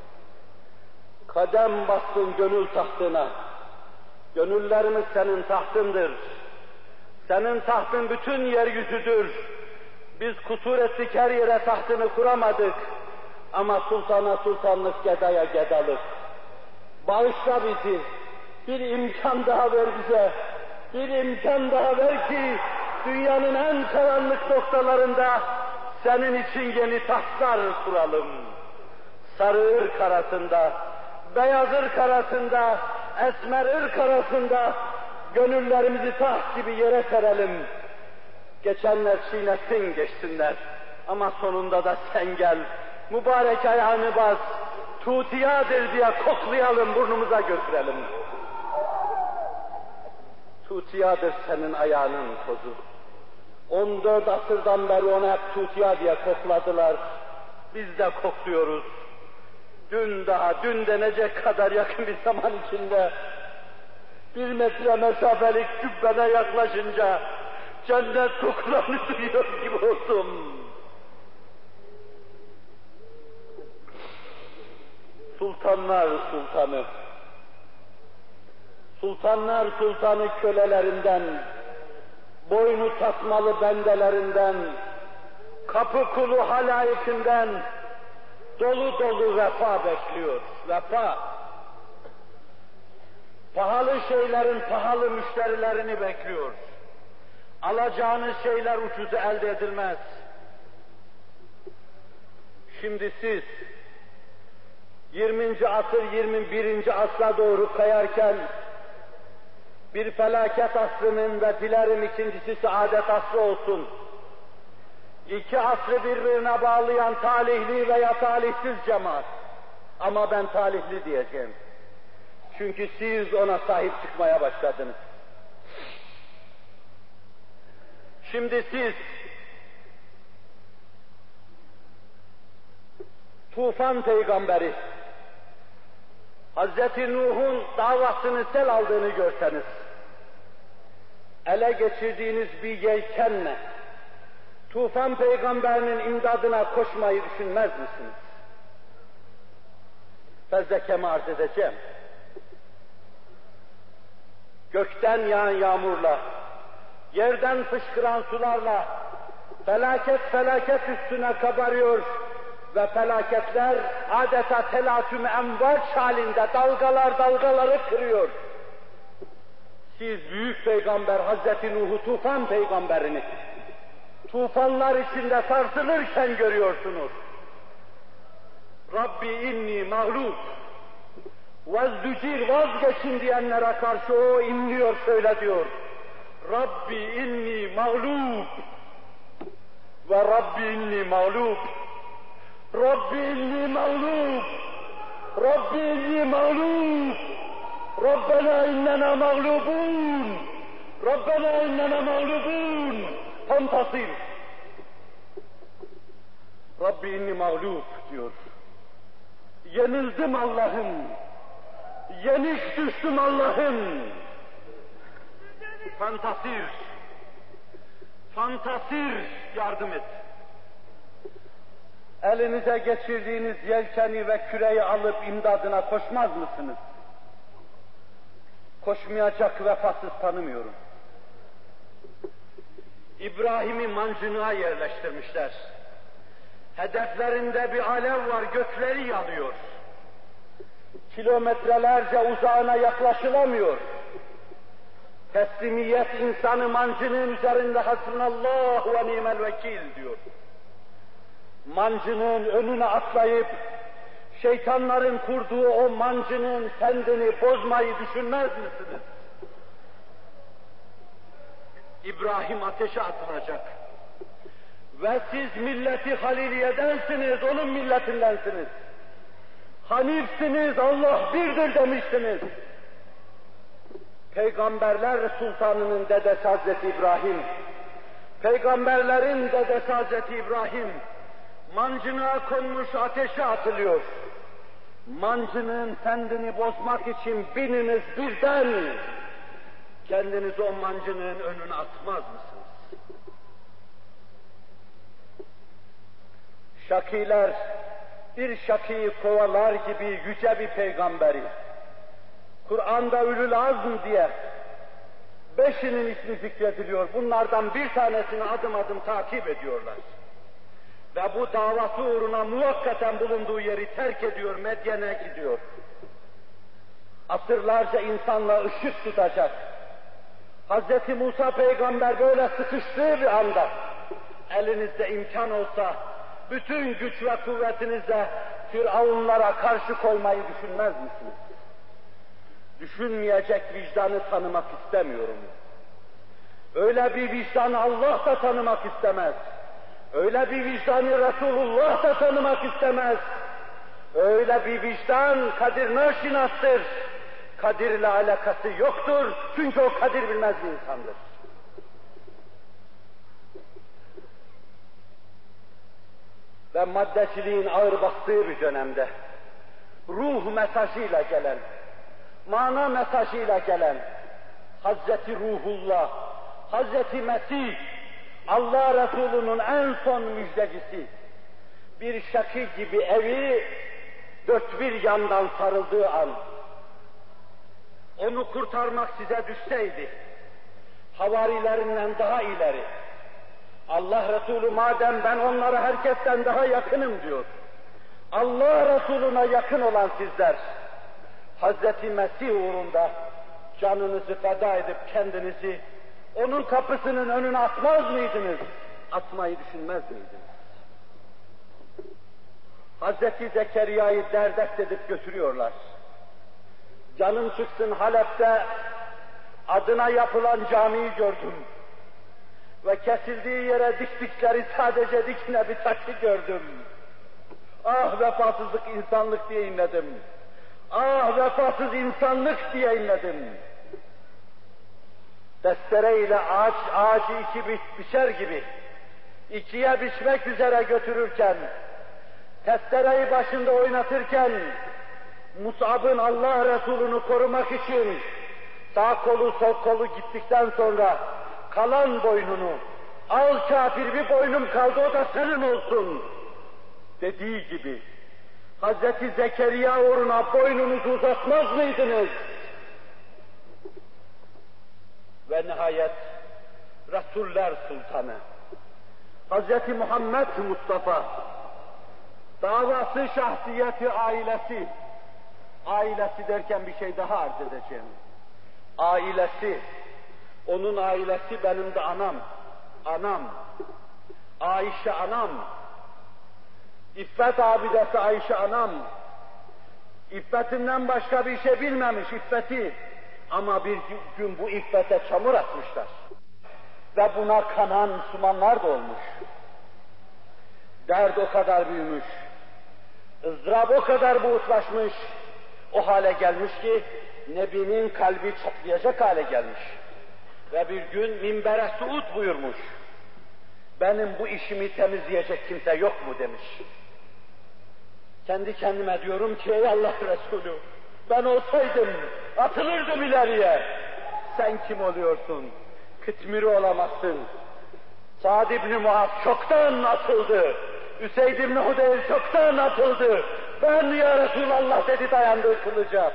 Kadem bastın gönül tahtına. Gönüllerimiz senin tahtındır. Senin tahtın bütün yeryüzüdür. Biz kusur ettik her yere tahtını kuramadık. Ama sultana sultanlık, gedaya gedalık. Bağışla bizi. Bir imkan daha ver bize. Bir imkan daha ver ki dünyanın en karanlık noktalarında senin için yeni tahtlar kuralım. Sarı ırk arasında, beyaz ırk arasında, esmer ırk arasında gönüllerimizi taht gibi yere serelim. Geçenler çiğnetsin geçsinler. Ama sonunda da sen gel. Mübarek ayağını bas. Tutiyadır diye koklayalım, burnumuza götürelim. Tutiyadır senin ayağının tozu. 14 asırdan beri ona hep tutiya diye kokladılar. Biz de kokluyoruz. Dün daha, dün denecek kadar yakın bir zaman içinde bir metre mesafelik cübbene yaklaşınca cennet kokularını duyuyor gibi oldum. Sultanlar sultanı, sultanlar sultanı kölelerinden, boynu tasmalı bendelerinden, kapı kulu halayikinden dolu dolu vefa bekliyor. Vefa. Pahalı şeylerin pahalı müşterilerini bekliyor. Alacağınız şeyler ucuzu elde edilmez. Şimdi siz 20. asır 21. asra doğru kayarken bir felaket asrının ve dilerim ikincisi saadet asrı olsun. İki asrı birbirine bağlayan talihli veya talihsiz cemaat. Ama ben talihli diyeceğim. Çünkü siz ona sahip çıkmaya başladınız. Şimdi siz tufan peygamberi Hazreti Nuh'un davasını sel aldığını görseniz, ele geçirdiğiniz bir yelkenle tufan peygamberinin imdadına koşmayı düşünmez misiniz? Fezlekeme arz edeceğim. Gökten yağan yağmurla, yerden fışkıran sularla, felaket felaket üstüne kabarıyor ve felaketler adeta telatüm envaç halinde dalgalar dalgaları kırıyor. Siz büyük peygamber Hazreti Nuh'u tufan peygamberini tufanlar içinde sarsılırken görüyorsunuz. Rabbi inni mağlup vazdücir vazgeçin diyenlere karşı o inliyor şöyle diyor. Rabbi inni mağlup ve Rabbi inni mağlup Rabbi inni mağlup Rabbi inni mağlup Rabbena innena mağlubun Rabbena innena mağlubun Fantasir Rabbi inni mağlup diyor. Yenildim Allah'ım. Yenik düştüm Allah'ım. Fantasir. Fantasir yardım et. elinize geçirdiğiniz yelkeni ve küreyi alıp imdadına koşmaz mısınız? Koşmayacak vefasız tanımıyorum. İbrahim'i mancınığa yerleştirmişler. Hedeflerinde bir alev var, gökleri yanıyor. Kilometrelerce uzağına yaklaşılamıyor. Teslimiyet insanı mancının üzerinde hasbunallah ve nimel vekil diyor. Mancının önüne atlayıp şeytanların kurduğu o mancının kendini bozmayı düşünmez misiniz? İbrahim ateşe atılacak. Ve siz milleti Haliliye'densiniz, onun milletindensiniz. Hanifsiniz, Allah birdir demişsiniz. Peygamberler Sultanının dedesi Hazreti İbrahim, peygamberlerin dedesi Hazreti İbrahim, mancınığa konmuş ateşe atılıyor. Mancının kendini bozmak için bininiz birden, kendiniz o mancının önüne atmaz mısınız? Şakiler, bir şakiyi kovalar gibi yüce bir peygamberi, Kur'an'da ülül azm diye beşinin ismi zikrediliyor. Bunlardan bir tanesini adım adım takip ediyorlar. Ve bu davası uğruna muvakkaten bulunduğu yeri terk ediyor, Medyen'e gidiyor. Asırlarca insanla ışık tutacak. Hz. Musa peygamber böyle sıkıştığı bir anda, elinizde imkan olsa, bütün güç ve kuvvetinizle Firavunlara karşı koymayı düşünmez misiniz? Düşünmeyecek vicdanı tanımak istemiyorum. Öyle bir vicdanı Allah da tanımak istemez. Öyle bir vicdanı Resulullah da tanımak istemez. Öyle bir vicdan kadir naşinastır. Kadir ile alakası yoktur. Çünkü o kadir bilmez bir insandır. Ve maddeciliğin ağır bastığı bir dönemde ruh mesajıyla gelen, mana mesajıyla gelen Hazreti Ruhullah, Hazreti Mesih, Allah Resulü'nün en son müjdecisi, bir şaki gibi evi dört bir yandan sarıldığı an, onu kurtarmak size düşseydi, havarilerinden daha ileri, Allah Resulü madem ben onlara herkesten daha yakınım diyor, Allah Resulüne yakın olan sizler, Hazreti Mesih uğrunda canınızı feda edip kendinizi onun kapısının önüne atmaz mıydınız? Atmayı düşünmez miydiniz? Hazreti Zekeriya'yı derdest edip götürüyorlar. Canım çıksın Halep'te adına yapılan camiyi gördüm. Ve kesildiği yere diktikleri sadece dikine bir taşı gördüm. Ah vefasızlık insanlık diye inledim. Ah vefasız insanlık diye inledim. Destereyle ağaç, ağacı iki bi biçer gibi ikiye biçmek üzere götürürken, testereyi başında oynatırken, Musab'ın Allah Resulü'nü korumak için sağ kolu sol kolu gittikten sonra kalan boynunu, al kafir bir boynum kaldı o da senin olsun dediği gibi Hazreti Zekeriya uğruna boynunuzu uzatmaz mıydınız? Ve nihayet Resuller Sultanı Hazreti Muhammed Mustafa davası şahsiyeti ailesi ailesi derken bir şey daha arz edeceğim. Ailesi onun ailesi benim de anam. Anam. Ayşe anam. İffet abidesi Ayşe anam. İffetinden başka bir şey bilmemiş iffeti. Ama bir gün bu iffete çamur atmışlar. Ve buna kanan Müslümanlar da olmuş. Dert o kadar büyümüş. ızdırap o kadar buğutlaşmış. O hale gelmiş ki Nebi'nin kalbi çatlayacak hale gelmiş. Ve bir gün minbere suud buyurmuş. Benim bu işimi temizleyecek kimse yok mu demiş. Kendi kendime diyorum ki ey Allah Resulü ben olsaydım atılırdım ileriye. Sen kim oluyorsun? Kıtmiri olamazsın. Sa'd ibn Muaz çoktan atıldı. Üseyd İbni Hudeyr çoktan atıldı. Ben ya Resulallah dedi dayandığı kılıca.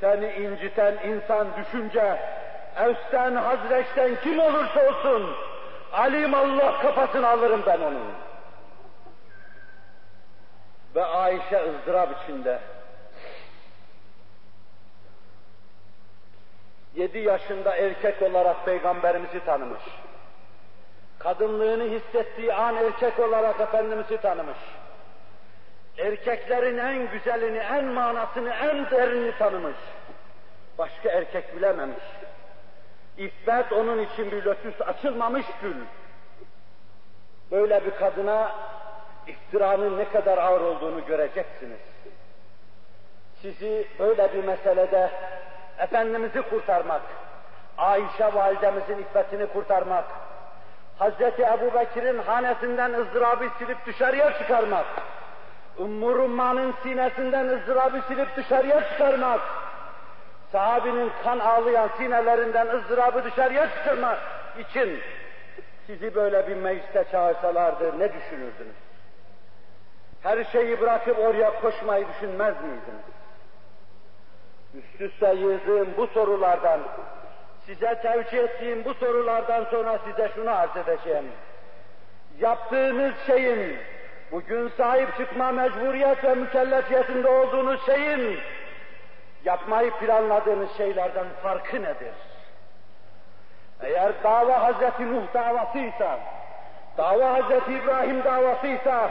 Seni inciten insan düşünce, Evs'ten, Hazreç'ten kim olursa olsun, alim Allah kafasını alırım ben onun. Ve Ayşe ızdırap içinde, yedi yaşında erkek olarak Peygamberimizi tanımış. Kadınlığını hissettiği an erkek olarak Efendimiz'i tanımış. Erkeklerin en güzelini, en manasını, en derinini tanımış. Başka erkek bilememiş. İffet onun için bir lotus açılmamış gül. Böyle bir kadına iftiranın ne kadar ağır olduğunu göreceksiniz. Sizi böyle bir meselede Efendimiz'i kurtarmak, Ayşe validemizin iffetini kurtarmak, Hazreti Ebu Bekir'in hanesinden ızdırabı silip dışarıya çıkarmak, Ümmü Rumman'ın sinesinden ızdırabı silip dışarıya çıkarmak, sahabinin kan ağlayan sinelerinden ızdırabı dışarıya çıkarmak için sizi böyle bir mecliste çağırsalardı ne düşünürdünüz? Her şeyi bırakıp oraya koşmayı düşünmez miydiniz? Üst üste yığdığım bu sorulardan, size tevcih ettiğim bu sorulardan sonra size şunu arz edeceğim. Yaptığınız şeyin, bugün sahip çıkma mecburiyet ve mükellefiyetinde olduğunuz şeyin, yapmayı planladığınız şeylerden farkı nedir? Eğer dava Hazreti Nuh davasıysa, dava Hazreti İbrahim davasıysa,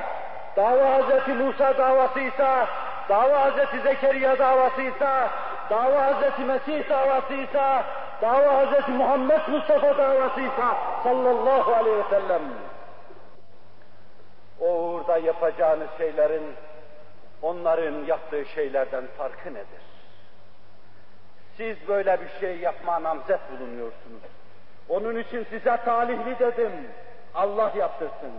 dava Hazreti Musa davasıysa, dava Hazreti Zekeriya davasıysa, dava Hazreti Mesih davasıysa, dava Hazreti Muhammed Mustafa davasıysa sallallahu aleyhi ve sellem o uğurda yapacağınız şeylerin onların yaptığı şeylerden farkı nedir? Siz böyle bir şey yapma namzet bulunuyorsunuz. Onun için size talihli dedim. Allah yaptırsın.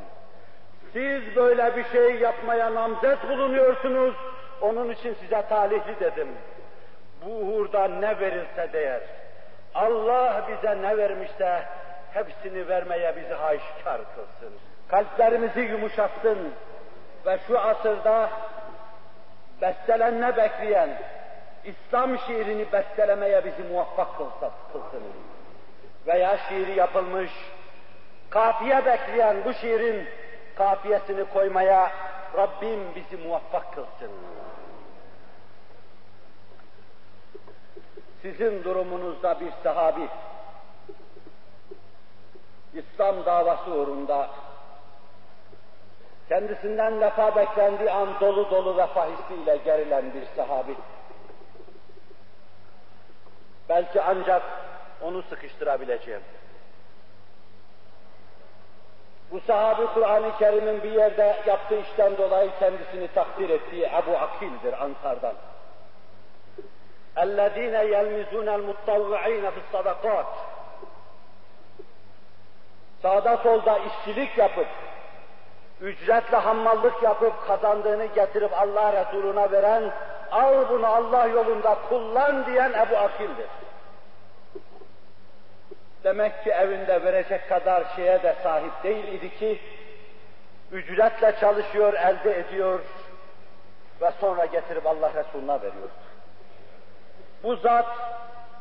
Siz böyle bir şey yapmaya namzet bulunuyorsunuz. Onun için size talihli dedim. Bu uğurda ne verirse değer. Allah bize ne vermişse hepsini vermeye bizi aşikar kılsın. Kalplerimizi yumuşatsın ve şu asırda bestelenme bekleyen İslam şiirini bestelemeye bizi muvaffak kılsın. Veya şiiri yapılmış, kafiye bekleyen bu şiirin kafiyesini koymaya Rabbim bizi muvaffak kılsın. Sizin durumunuzda bir sahabi, İslam davası uğrunda kendisinden vefa beklendiği an dolu dolu vefa hissiyle gerilen bir sahabi. Belki ancak onu sıkıştırabileceğim. Bu sahabi Kur'an-ı Kerim'in bir yerde yaptığı işten dolayı kendisini takdir ettiği Ebu Akil'dir Ansar'dan. اَلَّذ۪ينَ يَلْمِزُونَ الْمُطَّوِّعِينَ فِي الصَّدَقَاتِ Sağda solda işçilik yapıp, ücretle hammallık yapıp kazandığını getirip Allah Resulüne veren, al bunu Allah yolunda kullan diyen Ebu Akil'dir. Demek ki evinde verecek kadar şeye de sahip değil idi ki, ücretle çalışıyor, elde ediyor ve sonra getirip Allah Resulüne veriyor. Bu zat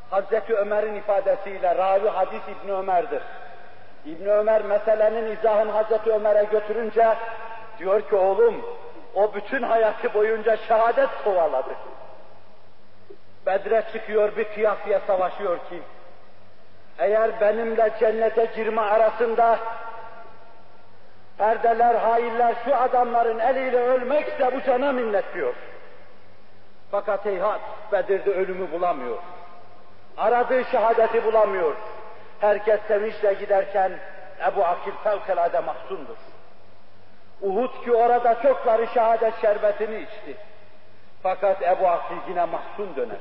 Hazreti Ömer'in ifadesiyle ravi hadis İbni Ömer'dir. İbni Ömer meselenin izahını Hazreti Ömer'e götürünce diyor ki oğlum o bütün hayatı boyunca şehadet kovaladı. Bedre çıkıyor bir kıyafıya savaşıyor ki eğer benimle cennete girme arasında perdeler, hailler şu adamların eliyle ölmekse bu cana minnet diyor. Fakat heyhat Bedir'de ölümü bulamıyor. Aradığı şehadeti bulamıyor. Herkes sevinçle giderken Ebu Akil fevkalade mahzundur. Uhud ki orada çokları şehadet şerbetini içti. Fakat Ebu Akil yine mahzun döner.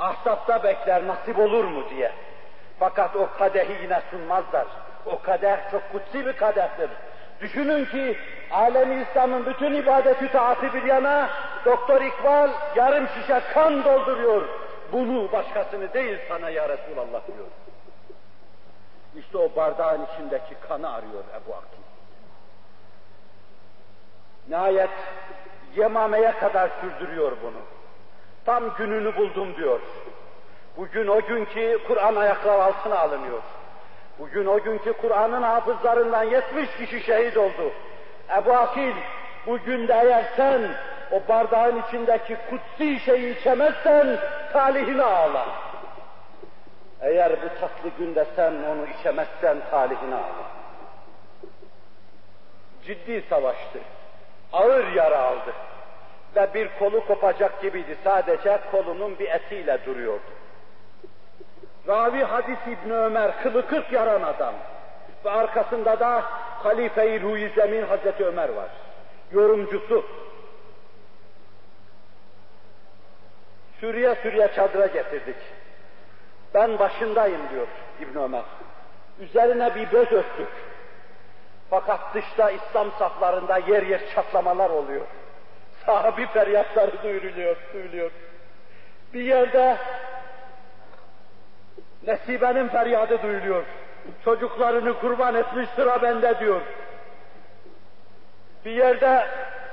Ahzapta bekler nasip olur mu diye. Fakat o kadehi yine sunmazlar. O kadeh çok kutsi bir kadehtir. Düşünün ki alemi İslam'ın bütün ibadeti taati bir yana Doktor İkbal yarım şişe kan dolduruyor. Bunu başkasını değil sana ya Resulallah diyor. İşte o bardağın içindeki kanı arıyor Ebu Akil. Nihayet Yemame'ye kadar sürdürüyor bunu. Tam gününü buldum diyor. Bugün o gün ki Kur'an ayaklar altına alınıyor. Bugün o günkü Kur'an'ın hafızlarından 70 kişi şehit oldu. Ebu Akil, bugün de eğer sen o bardağın içindeki kutsi şeyi içemezsen talihini ağla. Eğer bu tatlı günde sen onu içemezsen talihini ağla. Ciddi savaştı. Ağır yara aldı. Ve bir kolu kopacak gibiydi. Sadece kolunun bir etiyle duruyordu. Ravi hadis İbn Ömer, kılı kırk yaran adam. Ve arkasında da Halife-i Ruhi Zemin Hazreti Ömer var. Yorumcusu. Sürüye sürüye çadıra getirdik. Ben başındayım diyor İbn Ömer. Üzerine bir bez örttük. Fakat dışta İslam saflarında yer yer çatlamalar oluyor. Sahabi feryatları duyuluyor, duyuluyor. Bir yerde Nesibe'nin feryadı duyuluyor. Çocuklarını kurban etmiş sıra bende diyor. Bir yerde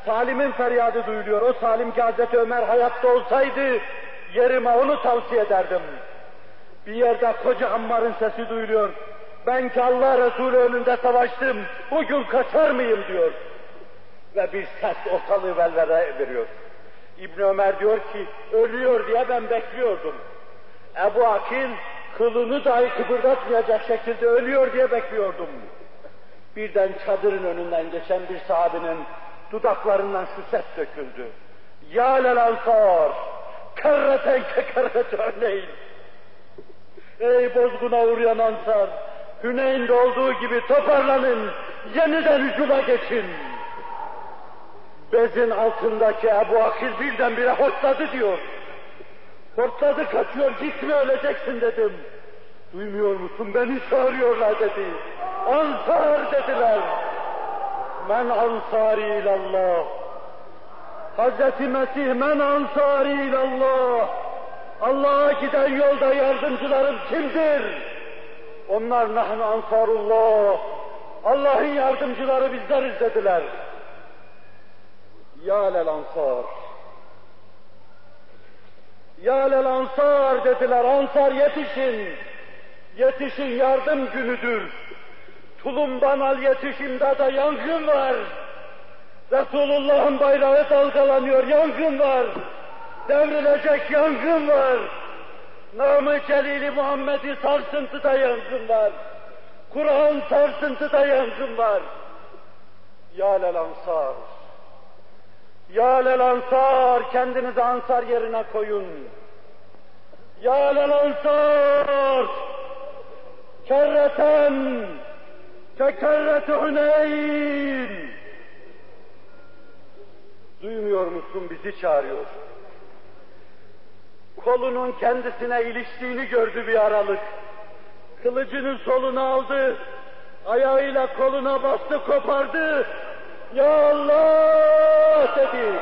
Salim'in feryadı duyuluyor. O Salim ki Hazreti Ömer hayatta olsaydı yerime onu tavsiye ederdim. Bir yerde koca Ammar'ın sesi duyuluyor. Ben ki Allah Resulü önünde savaştım, bugün kaçar mıyım diyor. Ve bir ses ortalığı velvere veriyor. İbn Ömer diyor ki, ölüyor diye ben bekliyordum. Ebu Akil, kılını dahi kıpırdatmayacak şekilde ölüyor diye bekliyordum. Birden çadırın önünden geçen bir sahabinin dudaklarından şu ses döküldü. Ya lel ansar, kerreten kekerrete örneğin. Ey bozguna uğrayan ansar, Hüneyn'de olduğu gibi toparlanın, yeniden hücuma geçin. Bezin altındaki Ebu Akil birdenbire hortladı diyor. Hortladı kaçıyor, gitme öleceksin dedim. Duymuyor musun beni çağırıyorlar dedi. Ansar dediler. Men ansari ilallah. Hazreti Mesih men ansari ilallah. Allah'a giden yolda yardımcılarım kimdir? Onlar nahnu ansarullah. Allah'ın yardımcıları bizleriz dediler. Ya lel ansar. Ya lel ansar dediler. Ansar yetişin. Yetişin yardım günüdür. Tulumban al yetiş imdada yangın var. Resulullah'ın bayrağı dalgalanıyor, yangın var. Devrilecek yangın var. Namı Celili Muhammed'i sarsıntıda yangın var. Kur'an sarsıntıda yangın var. Ya lel ansar. Ya lel ansar, kendinizi ansar yerine koyun. Ya lel ansar, kerreten, kekerreti Hüneyn. Duymuyor musun bizi çağırıyor. Kolunun kendisine iliştiğini gördü bir aralık. Kılıcının solunu aldı, ayağıyla koluna bastı, kopardı. Ya Allah dedi.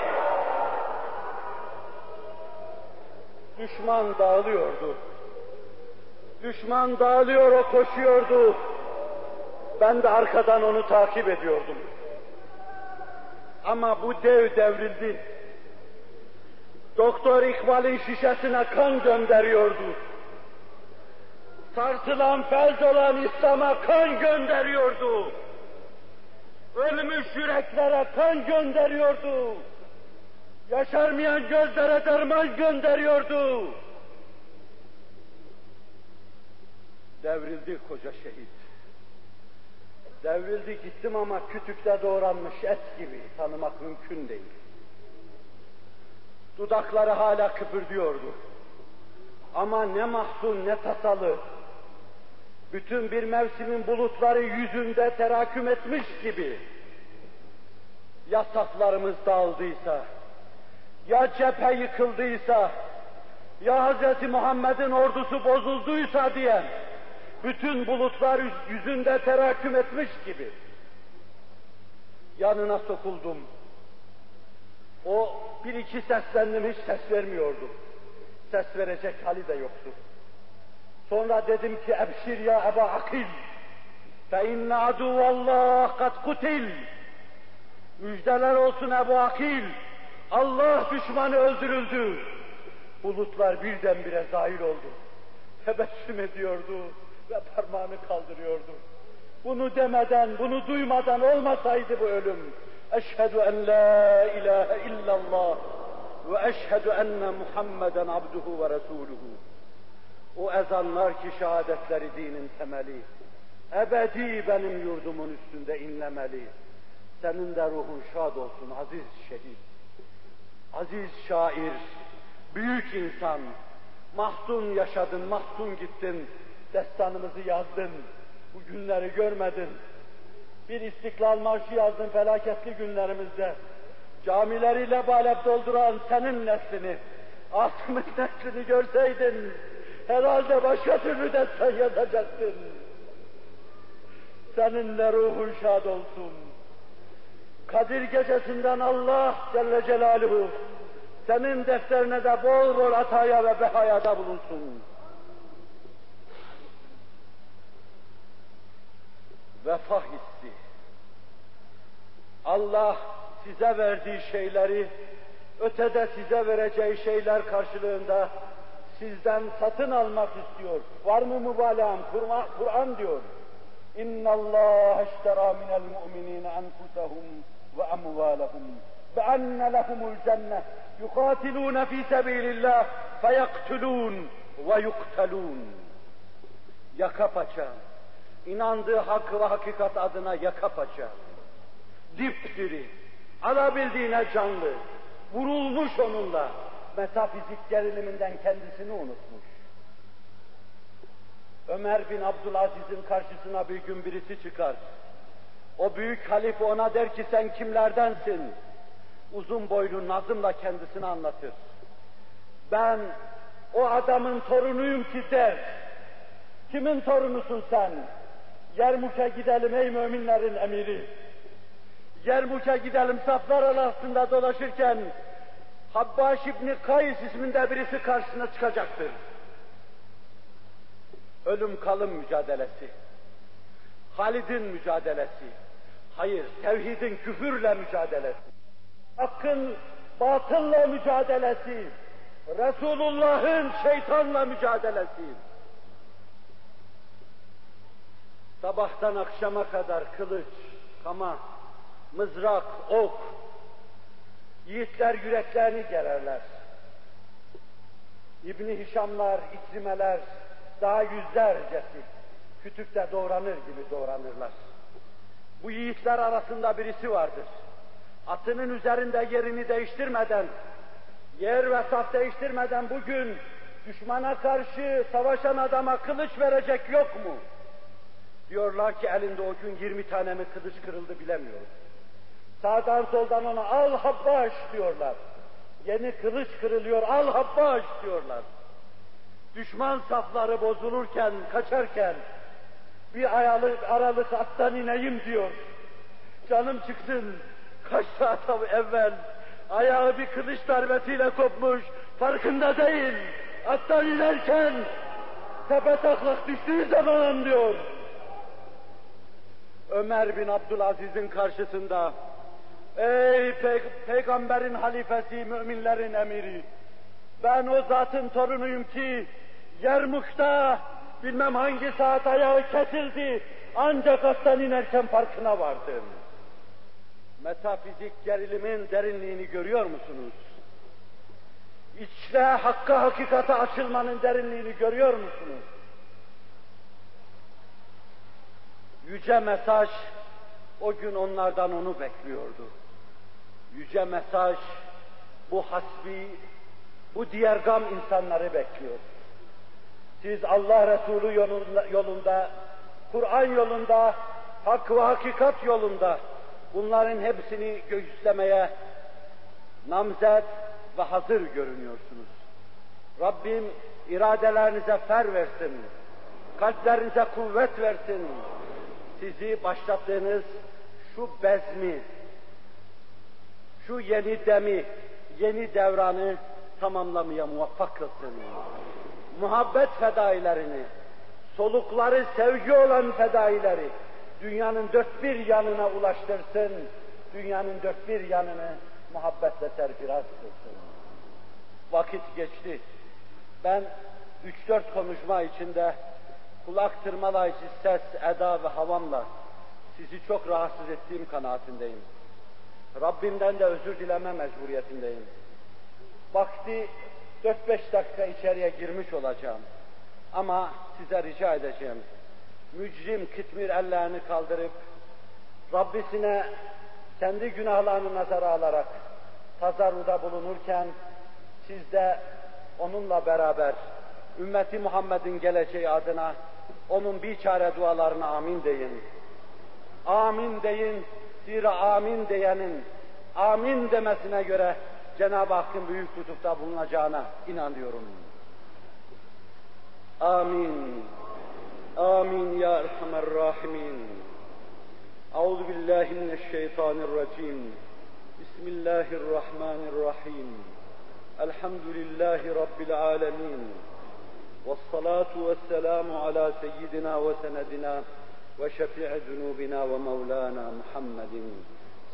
Düşman dağılıyordu. Düşman dağılıyor, o koşuyordu. Ben de arkadan onu takip ediyordum. Ama bu dev devrildi. Doktor İkbal'in şişesine kan gönderiyordu. Sarsılan felç olan İslam'a kan gönderiyordu. Ölmüş yüreklere kan gönderiyordu. Yaşarmayan gözlere derman gönderiyordu. Devrildi koca şehit. Devrildi gittim ama kütükte doğranmış et gibi tanımak mümkün değil. Dudakları hala kıpırdıyordu. Ama ne mahzun ne tasalı. Bütün bir mevsimin bulutları yüzünde teraküm etmiş gibi. Ya saflarımız dağıldıysa, ya cephe yıkıldıysa, ya Hz. Muhammed'in ordusu bozulduysa diye bütün bulutlar yüzünde teraküm etmiş gibi. Yanına sokuldum. O bir iki seslendim hiç ses vermiyordu. Ses verecek hali de yoktu. Sonra dedim ki ebşir ya Eba Akil fe inne aduvallah kad kutil Müjdeler olsun Ebu Akil. Allah düşmanı öldürüldü. Bulutlar birdenbire zahir oldu. Tebessüm ediyordu ve parmağını kaldırıyordu. Bunu demeden, bunu duymadan olmasaydı bu ölüm. Eşhedü en la ilahe illallah ve eşhedü enne Muhammeden abduhu ve resuluhu. O ezanlar ki şehadetleri dinin temeli. Ebedi benim yurdumun üstünde inlemeli. Senin de ruhun şad olsun aziz şehit. Aziz şair, büyük insan, mahtun yaşadın, mahtun gittin, destanımızı yazdın, bu günleri görmedin. Bir istiklal marşı yazdın felaketli günlerimizde. Camileri lebalep dolduran senin neslini, asımın neslini görseydin, herhalde başka türlü destan yazacaktın. Seninle ruhun şad olsun. Kadir gecesinden Allah Celle Celaluhu senin defterine de bol bol ataya ve behayada bulunsun. Vefa hissi. Allah size verdiği şeyleri ötede size vereceği şeyler karşılığında sizden satın almak istiyor. Var mı mübalağam? Kur'an diyor. Allah eştera minel mu'minine enfusahum ve amvalahum be'anne lehumul cennet yukatilun fi sebilillah feyaktulun ve yuktelun. Yaka paça, inandığı hak ve hakikat adına yaka paça, dipdiri, alabildiğine canlı, vurulmuş onunla, metafizik geriliminden kendisini unutmuş. Ömer bin Abdülaziz'in karşısına bir gün birisi çıkar. O büyük halife ona der ki sen kimlerdensin? Uzun boylu Nazım'la kendisini anlatır. Ben o adamın torunuyum ki der. Kimin torunusun sen? Yermuk'a gidelim ey müminlerin emiri. Yermuk'a gidelim saflar arasında dolaşırken Habbaş İbni Kays isminde birisi karşısına çıkacaktır. Ölüm kalım mücadelesi. Halid'in mücadelesi. Hayır, tevhidin küfürle mücadelesi. Hakkın batılla mücadelesi. Resulullah'ın şeytanla mücadelesi. Sabahtan akşama kadar kılıç, kama, mızrak, ok, yiğitler yüreklerini gererler. İbni Hişamlar, İkrimeler, daha yüzlercesi kütükte doğranır gibi doğranırlar. Bu yiğitler arasında birisi vardır. Atının üzerinde yerini değiştirmeden, yer ve saf değiştirmeden bugün düşmana karşı savaşan adama kılıç verecek yok mu? Diyorlar ki elinde o gün 20 tane mi kılıç kırıldı bilemiyoruz. Sağdan soldan ona al habbaş diyorlar. Yeni kılıç kırılıyor al habbaş diyorlar. Düşman safları bozulurken, kaçarken bir aralık, aralık attan ineyim diyor. Canım çıksın. Kaç saat evvel ayağı bir kılıç darbesiyle kopmuş. Farkında değil. Attan inerken tepe taklak düştüğü zaman diyor. Ömer bin Abdülaziz'in karşısında Ey Pey peygamberin halifesi, müminlerin emiri! Ben o zatın torunuyum ki Yermuk'ta bilmem hangi saat ayağı kesildi ancak attan inerken farkına vardım. Metafizik gerilimin derinliğini görüyor musunuz? İçte hakka hakikate açılmanın derinliğini görüyor musunuz? Yüce mesaj o gün onlardan onu bekliyordu. Yüce mesaj bu hasbi, bu diğer gam insanları bekliyor. Siz Allah Resulü yolunda, Kur'an yolunda, hak ve hakikat yolunda bunların hepsini göğüslemeye namzet ve hazır görünüyorsunuz. Rabbim iradelerinize fer versin, kalplerinize kuvvet versin, sizi başlattığınız şu bezmi, şu yeni demi, yeni devranı tamamlamaya muvaffak kılsın. Muhabbet fedailerini, solukları sevgi olan fedaileri dünyanın dört bir yanına ulaştırsın. dünyanın dört bir yanını muhabbetle serfiraz kılsın. Vakit geçti. Ben üç dört konuşma içinde kulak tırmalayıcı ses, eda ve havamla sizi çok rahatsız ettiğim kanaatindeyim. Rabbimden de özür dileme mecburiyetindeyim. Vakti dört beş dakika içeriye girmiş olacağım. Ama size rica edeceğim. Mücrim kitmir ellerini kaldırıp Rabbisine kendi günahlarını nazara alarak tazarruda bulunurken siz de onunla beraber ümmeti Muhammed'in geleceği adına onun bir çare dualarına amin deyin. Amin deyin bir amin diyenin amin demesine göre Cenab-ı Hakk'ın büyük lütufta bulunacağına inanıyorum. Amin. Amin ya erhamer rahimin. Euzu billahi mineşşeytanirracim. Bismillahirrahmanirrahim. Elhamdülillahi rabbil alamin. Vessalatu vesselamu ala seyyidina ve senedina وشفيع ذنوبنا ومولانا محمد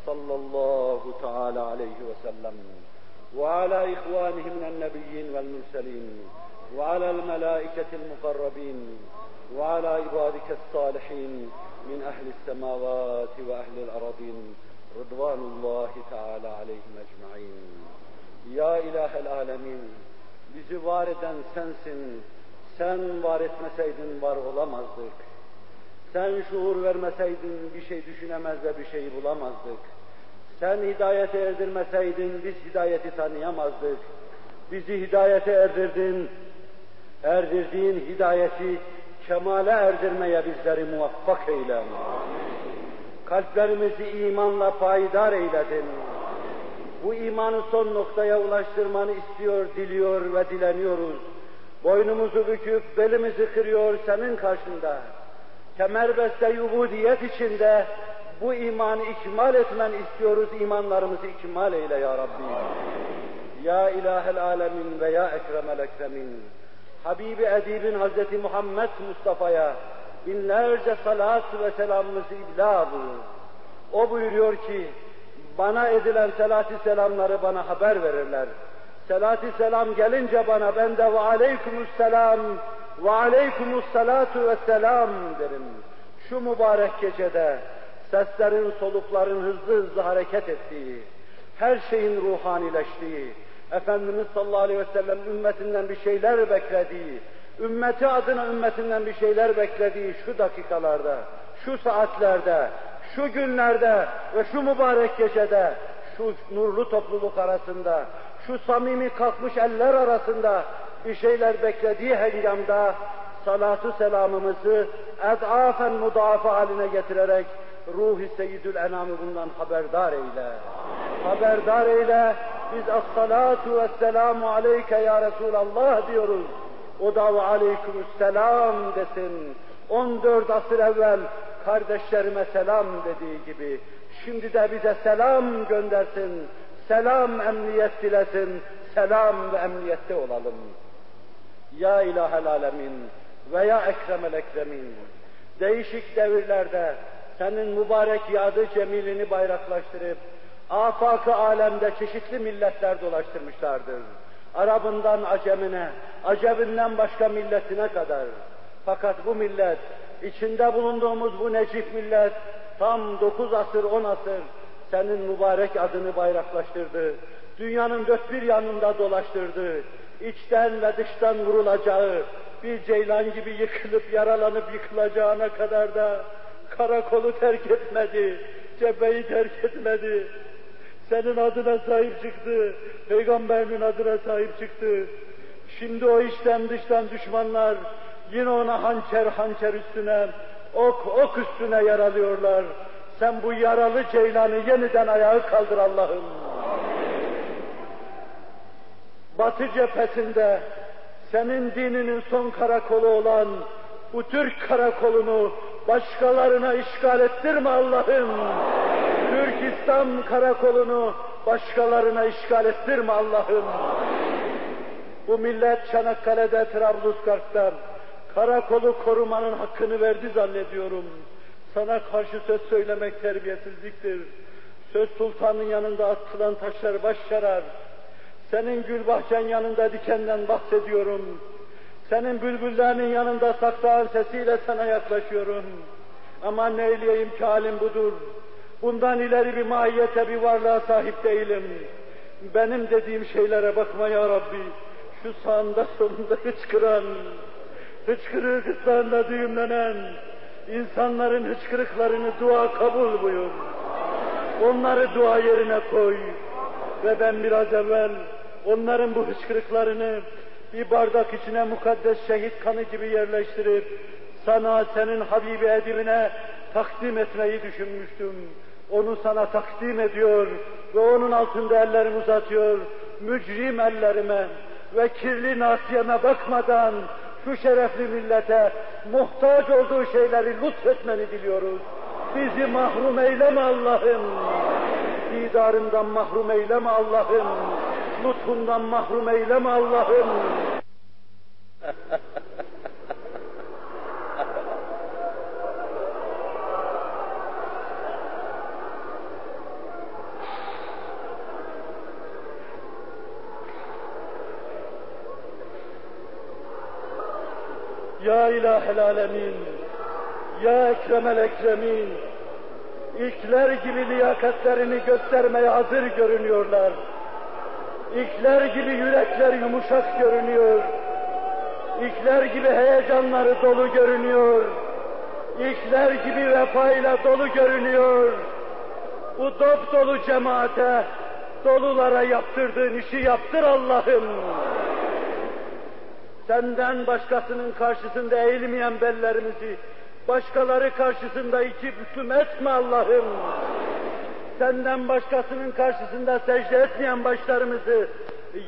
صلى الله تعالى عليه وسلم وعلى إخوانه من النبيين والمرسلين وعلى الملائكة المقربين وعلى عبادك الصالحين من أهل السماوات وأهل الأراضين رضوان الله تعالى عليهم أجمعين يا إله العالمين bizi var eden sensin. Sen var etmeseydin var olamazdık. Sen şuur vermeseydin bir şey düşünemez ve bir şey bulamazdık. Sen hidayete erdirmeseydin biz hidayeti tanıyamazdık. Bizi hidayete erdirdin. Erdirdiğin hidayeti kemale erdirmeye bizleri muvaffak eyle. Kalplerimizi imanla payidar eyledin. Bu imanı son noktaya ulaştırmanı istiyor, diliyor ve dileniyoruz. Boynumuzu büküp belimizi kırıyor senin karşında. Kemerbeste yubudiyet içinde bu imanı ikmal etmen istiyoruz, imanlarımızı ikmal eyle ya Rabbi. Ya ilahel alemin ve ya ekremel ekremin. Habibi Edib'in Hazreti Muhammed Mustafa'ya binlerce salat ve selamımızı ibla buyur. O buyuruyor ki, bana edilen selat selamları bana haber verirler. selat selam gelince bana ben de ve aleykümüsselam ve aleykümüssalatu ve selam derim. Şu mübarek gecede seslerin, solukların hızlı hızlı hareket ettiği, her şeyin ruhanileştiği, Efendimiz sallallahu aleyhi ve sellem ümmetinden bir şeyler beklediği, ümmeti adına ümmetinden bir şeyler beklediği şu dakikalarda, şu saatlerde, şu günlerde ve şu mübarek gecede, şu nurlu topluluk arasında, şu samimi kalkmış eller arasında bir şeyler beklediği hengamda salatu selamımızı edafen mudafa haline getirerek ruh-i seyyidül enamı bundan haberdar eyle. Haberdar eyle. Biz as-salatu ve aleyke ya Resulallah diyoruz. O da ve aleykümüsselam desin. 14 asır evvel kardeşlerime selam dediği gibi şimdi de bize selam göndersin. Selam emniyet dilesin. Selam ve emniyette olalım. Ya ilahel alemin ve ya ekremel ekremin. Değişik devirlerde senin mübarek yadı cemilini bayraklaştırıp afak-ı alemde çeşitli milletler dolaştırmışlardır. Arabından Acemine, Acebinden başka milletine kadar. Fakat bu millet, içinde bulunduğumuz bu necip millet, tam dokuz asır, on asır senin mübarek adını bayraklaştırdı. Dünyanın dört bir yanında dolaştırdı. İçten ve dıştan vurulacağı, bir ceylan gibi yıkılıp yaralanıp yıkılacağına kadar da karakolu terk etmedi, cepheyi terk etmedi. Senin adına sahip çıktı, peygamberinin adına sahip çıktı. Şimdi o içten dıştan düşmanlar yine ona hançer hançer üstüne, ok ok üstüne yaralıyorlar. Sen bu yaralı ceylanı yeniden ayağa kaldır Allah'ım. Batı cephesinde senin dininin son karakolu olan bu Türk karakolunu başkalarına işgal ettirme Allah'ım. Türkistan karakolunu başkalarına işgal ettirme Allah'ım. Bu millet Çanakkale'de, Trablusgarp'ta karakolu korumanın hakkını verdi zannediyorum. Sana karşı söz söylemek terbiyesizliktir. Söz sultanın yanında atılan taşlar baş yarar. Senin gül bahçen yanında dikenden bahsediyorum. Senin bülbüllerinin yanında saksağın sesiyle sana yaklaşıyorum. Ama ne eyleyeyim ki halim budur. Bundan ileri bir mahiyete, bir varlığa sahip değilim. Benim dediğim şeylere bakma ya Rabbi. Şu sağında solunda hıçkıran, hıçkırığı gırtlağında düğümlenen, insanların hıçkırıklarını dua kabul buyur. Onları dua yerine koy. Ve ben biraz evvel onların bu hıçkırıklarını bir bardak içine mukaddes şehit kanı gibi yerleştirip sana senin Habibi edibine takdim etmeyi düşünmüştüm. Onu sana takdim ediyor ve onun altında ellerimi uzatıyor. Mücrim ellerime ve kirli nasiyeme bakmadan şu şerefli millete muhtaç olduğu şeyleri lütfetmeni diliyoruz. Bizi mahrum eyleme Allah'ım. Didarından mahrum eyleme Allah'ım. Lütfundan mahrum eyleme Allah'ım. Ya ilahel alemin, ya ekremel ekremin, ilkler gibi liyakatlerini göstermeye hazır görünüyorlar. İlkler gibi yürekler yumuşak görünüyor. İlkler gibi heyecanları dolu görünüyor. İlkler gibi vefayla dolu görünüyor. Bu dop dolu cemaate, dolulara yaptırdığın işi yaptır Allah'ım. Senden başkasının karşısında eğilmeyen bellerimizi, başkaları karşısında iki büklüm etme Allah'ım. Senden başkasının karşısında secde etmeyen başlarımızı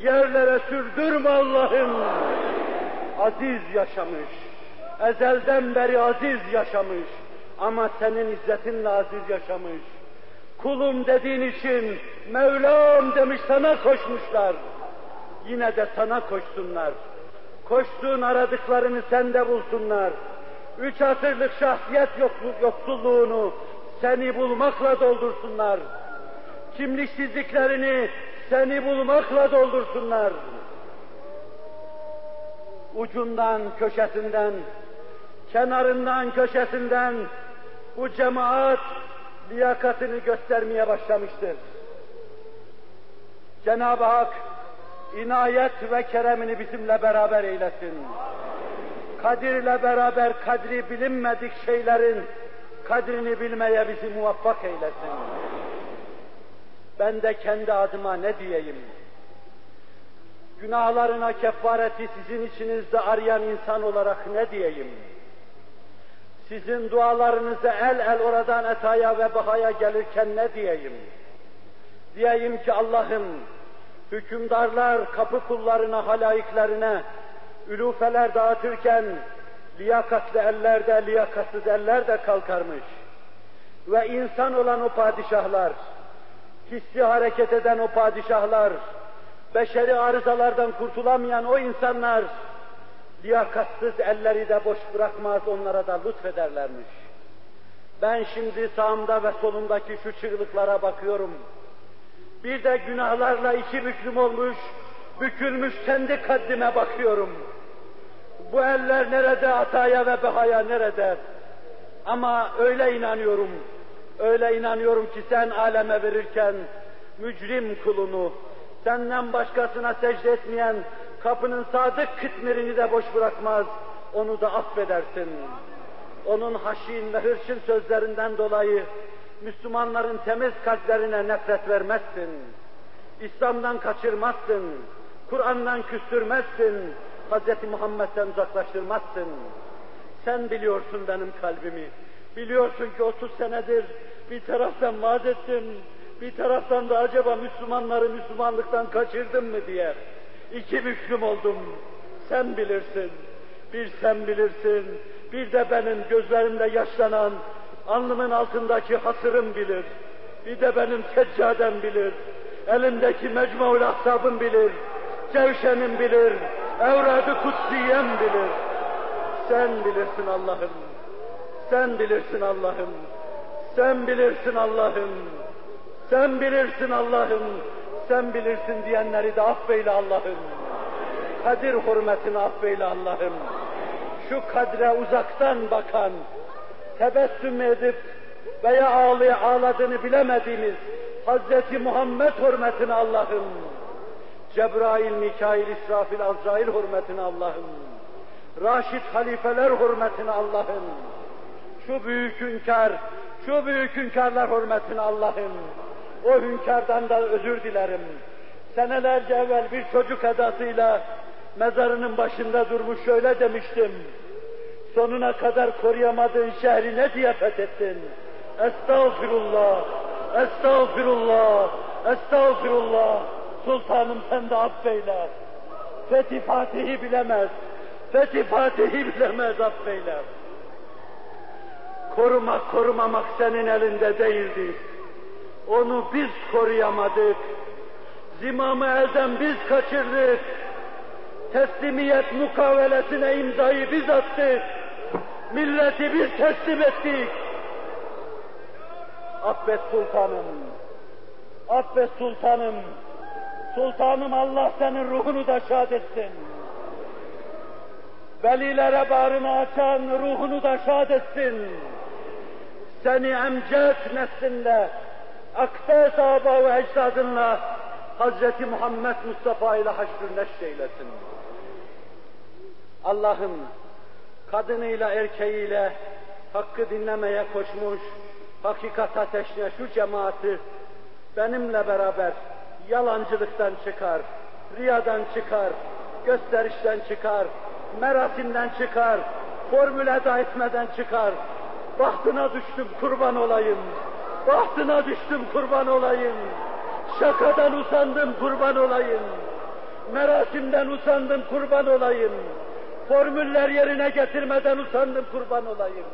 yerlere sürdürme Allah'ım. Aziz yaşamış, ezelden beri aziz yaşamış ama senin izzetinle aziz yaşamış. Kulum dediğin için Mevlam demiş sana koşmuşlar. Yine de sana koşsunlar. Koştuğun aradıklarını sende bulsunlar. Üç asırlık şahsiyet yoksulluğunu seni bulmakla doldursunlar. Kimliksizliklerini seni bulmakla doldursunlar. Ucundan, köşesinden, kenarından, köşesinden bu cemaat liyakatini göstermeye başlamıştır. Cenab-ı Hak inayet ve keremini bizimle beraber eylesin. Kadirle beraber kadri bilinmedik şeylerin kadrini bilmeye bizi muvaffak eylesin. Ben de kendi adıma ne diyeyim? Günahlarına kefareti sizin içinizde arayan insan olarak ne diyeyim? Sizin dualarınızı el el oradan etaya ve bahaya gelirken ne diyeyim? Diyeyim ki Allah'ım hükümdarlar kapı kullarına, halayiklerine ülufeler dağıtırken liyakatlı ellerde, liyakatsız eller de kalkarmış. Ve insan olan o padişahlar, hissi hareket eden o padişahlar, beşeri arızalardan kurtulamayan o insanlar, liyakatsız elleri de boş bırakmaz, onlara da lütfederlermiş. Ben şimdi sağımda ve solumdaki şu çığlıklara bakıyorum. Bir de günahlarla iki büklüm olmuş, bükülmüş kendi kaddime bakıyorum. Bu eller nerede, ataya ve behaya nerede? Ama öyle inanıyorum, öyle inanıyorum ki sen aleme verirken mücrim kulunu, senden başkasına secde etmeyen kapının sadık kıtmirini de boş bırakmaz, onu da affedersin. Onun haşin ve hırçın sözlerinden dolayı Müslümanların temiz kalplerine nefret vermezsin. İslam'dan kaçırmazsın. Kur'an'dan küstürmezsin. Hz. Muhammed'den uzaklaştırmazsın. Sen biliyorsun benim kalbimi. Biliyorsun ki 30 senedir bir taraftan vaat ettim, bir taraftan da acaba Müslümanları Müslümanlıktan kaçırdım mı diye. iki büklüm oldum. Sen bilirsin. Bir sen bilirsin. Bir de benim gözlerimde yaşlanan, alnımın altındaki hasırım bilir. Bir de benim seccadem bilir. Elimdeki mecmuul ahsabım bilir. Cevşenim bilir. Evradı kutsiyem bilir. Sen bilirsin Allah'ım. Sen bilirsin Allah'ım. Sen bilirsin Allah'ım. Sen bilirsin Allah'ım, sen bilirsin diyenleri de affeyle Allah'ım. Kadir hürmetini affeyle Allah'ım. Şu kadre uzaktan bakan, tebessüm edip veya ağlaya ağladığını bilemediğimiz Hazreti Muhammed hürmetine Allah'ım. Cebrail, Mikail, İsrafil, Azrail hürmetine Allah'ım. Raşid halifeler hürmetine Allah'ım. Şu büyük hünkâr, şu büyük hünkârlar hürmetine Allah'ım. O hünkârdan da özür dilerim. Senelerce evvel bir çocuk edasıyla mezarının başında durmuş şöyle demiştim. Sonuna kadar koruyamadığın şehri ne diye fethettin? Estağfirullah, estağfirullah, estağfirullah. Sultanım sen de affeyle. Fethi Fatih'i bilemez. Fethi Fatih'i bilemez affeyle. Korumak korumamak senin elinde değildi. Onu biz koruyamadık. Zimamı elden biz kaçırdık. Teslimiyet mukavelesine imzayı biz attık. Milleti biz teslim ettik. Affet sultanım. Affet sultanım. Sultanım Allah senin ruhunu da şad etsin. Velilere bağrını açan ruhunu da şad etsin. Seni emcet neslinle, akdes aba ve ecdadınla Hazreti Muhammed Mustafa ile haşr neşr eylesin. Allah'ım kadınıyla erkeğiyle hakkı dinlemeye koşmuş, hakikat ateşine şu cemaati benimle beraber yalancılıktan çıkar, riyadan çıkar, gösterişten çıkar, merasimden çıkar, formül eda etmeden çıkar. Bahtına düştüm kurban olayım. Bahtına düştüm kurban olayım. Şakadan usandım kurban olayım. Merasimden usandım kurban olayım. Formüller yerine getirmeden usandım kurban olayım.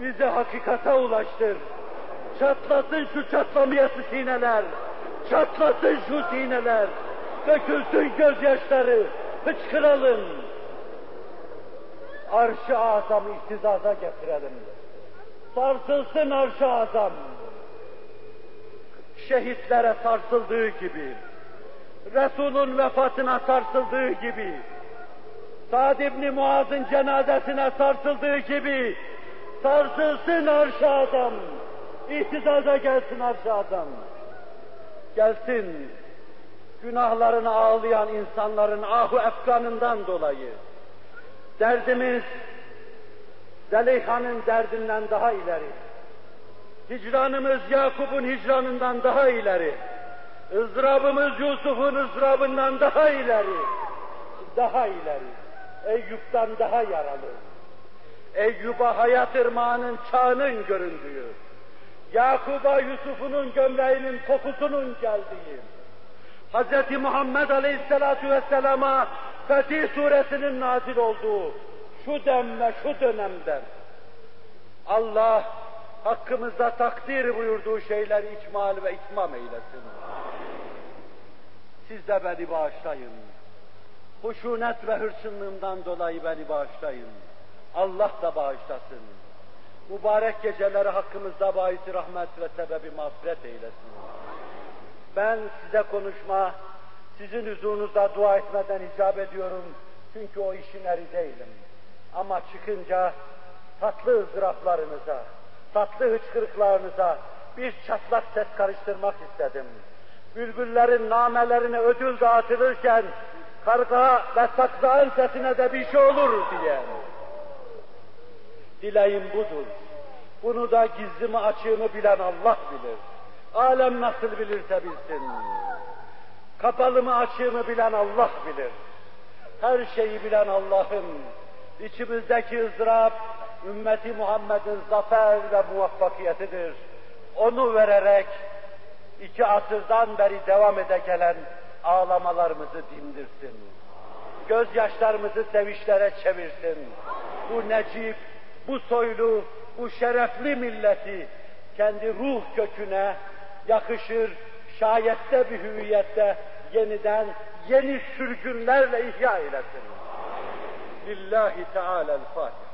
Bizi hakikate ulaştır. Çatlasın şu çatlamayası sineler. Çatlasın şu sineler. Dökülsün gözyaşları. Hıçkıralım. Arş-ı azam ihtizaza getirelim. Sarsılsın arş-ı azam. Şehitlere sarsıldığı gibi. Resul'ün vefatına sarsıldığı gibi. Sa'd ibn Muaz'ın cenazesine sarsıldığı gibi sarsılsın arş-ı azam. İhtizaza gelsin arş-ı azam. Gelsin günahlarını ağlayan insanların ahu efkanından dolayı. Derdimiz Zeleyha'nın derdinden daha ileri. Hicranımız Yakup'un hicranından daha ileri. ızdırabımız Yusuf'un ızdırabından daha ileri. Daha ileri. Eyyub'dan daha yaralı. Eyyub'a hayat ırmağının çağının göründüğü, Yakub'a Yusuf'unun gömleğinin kokusunun geldiği, Hz. Muhammed Aleyhisselatü Vesselam'a Fetih Suresinin nazil olduğu şu dem ve şu dönemde Allah hakkımızda takdir buyurduğu şeyleri içmal ve itmam eylesin. Siz de beni bağışlayın. Huşunet ve hırsınlığımdan dolayı beni bağışlayın. Allah da bağışlasın. Mübarek geceleri hakkımızda bahisi rahmet ve sebebi mağfiret eylesin. Ben size konuşma, sizin huzurunuzda dua etmeden icap ediyorum. Çünkü o işin eri değilim. Ama çıkınca tatlı ızdıraplarınıza, tatlı hıçkırıklarınıza bir çatlak ses karıştırmak istedim. Bülbüllerin namelerine ödül dağıtılırken karga ve saksağın sesine de bir şey olur diye. Dileğim budur. Bunu da gizlimi açığımı bilen Allah bilir. Alem nasıl bilirse bilsin. Kapalı mı açığımı bilen Allah bilir. Her şeyi bilen Allah'ım. İçimizdeki ızdırap, ümmeti Muhammed'in zafer ve muvaffakiyetidir. Onu vererek iki asırdan beri devam ede gelen ağlamalarımızı dindirsin. Gözyaşlarımızı sevinçlere çevirsin. Bu necip, bu soylu, bu şerefli milleti kendi ruh köküne yakışır, şayette bir hüviyette yeniden yeni sürgünlerle ihya eylesin. Lillahi Teala'l-Fatiha.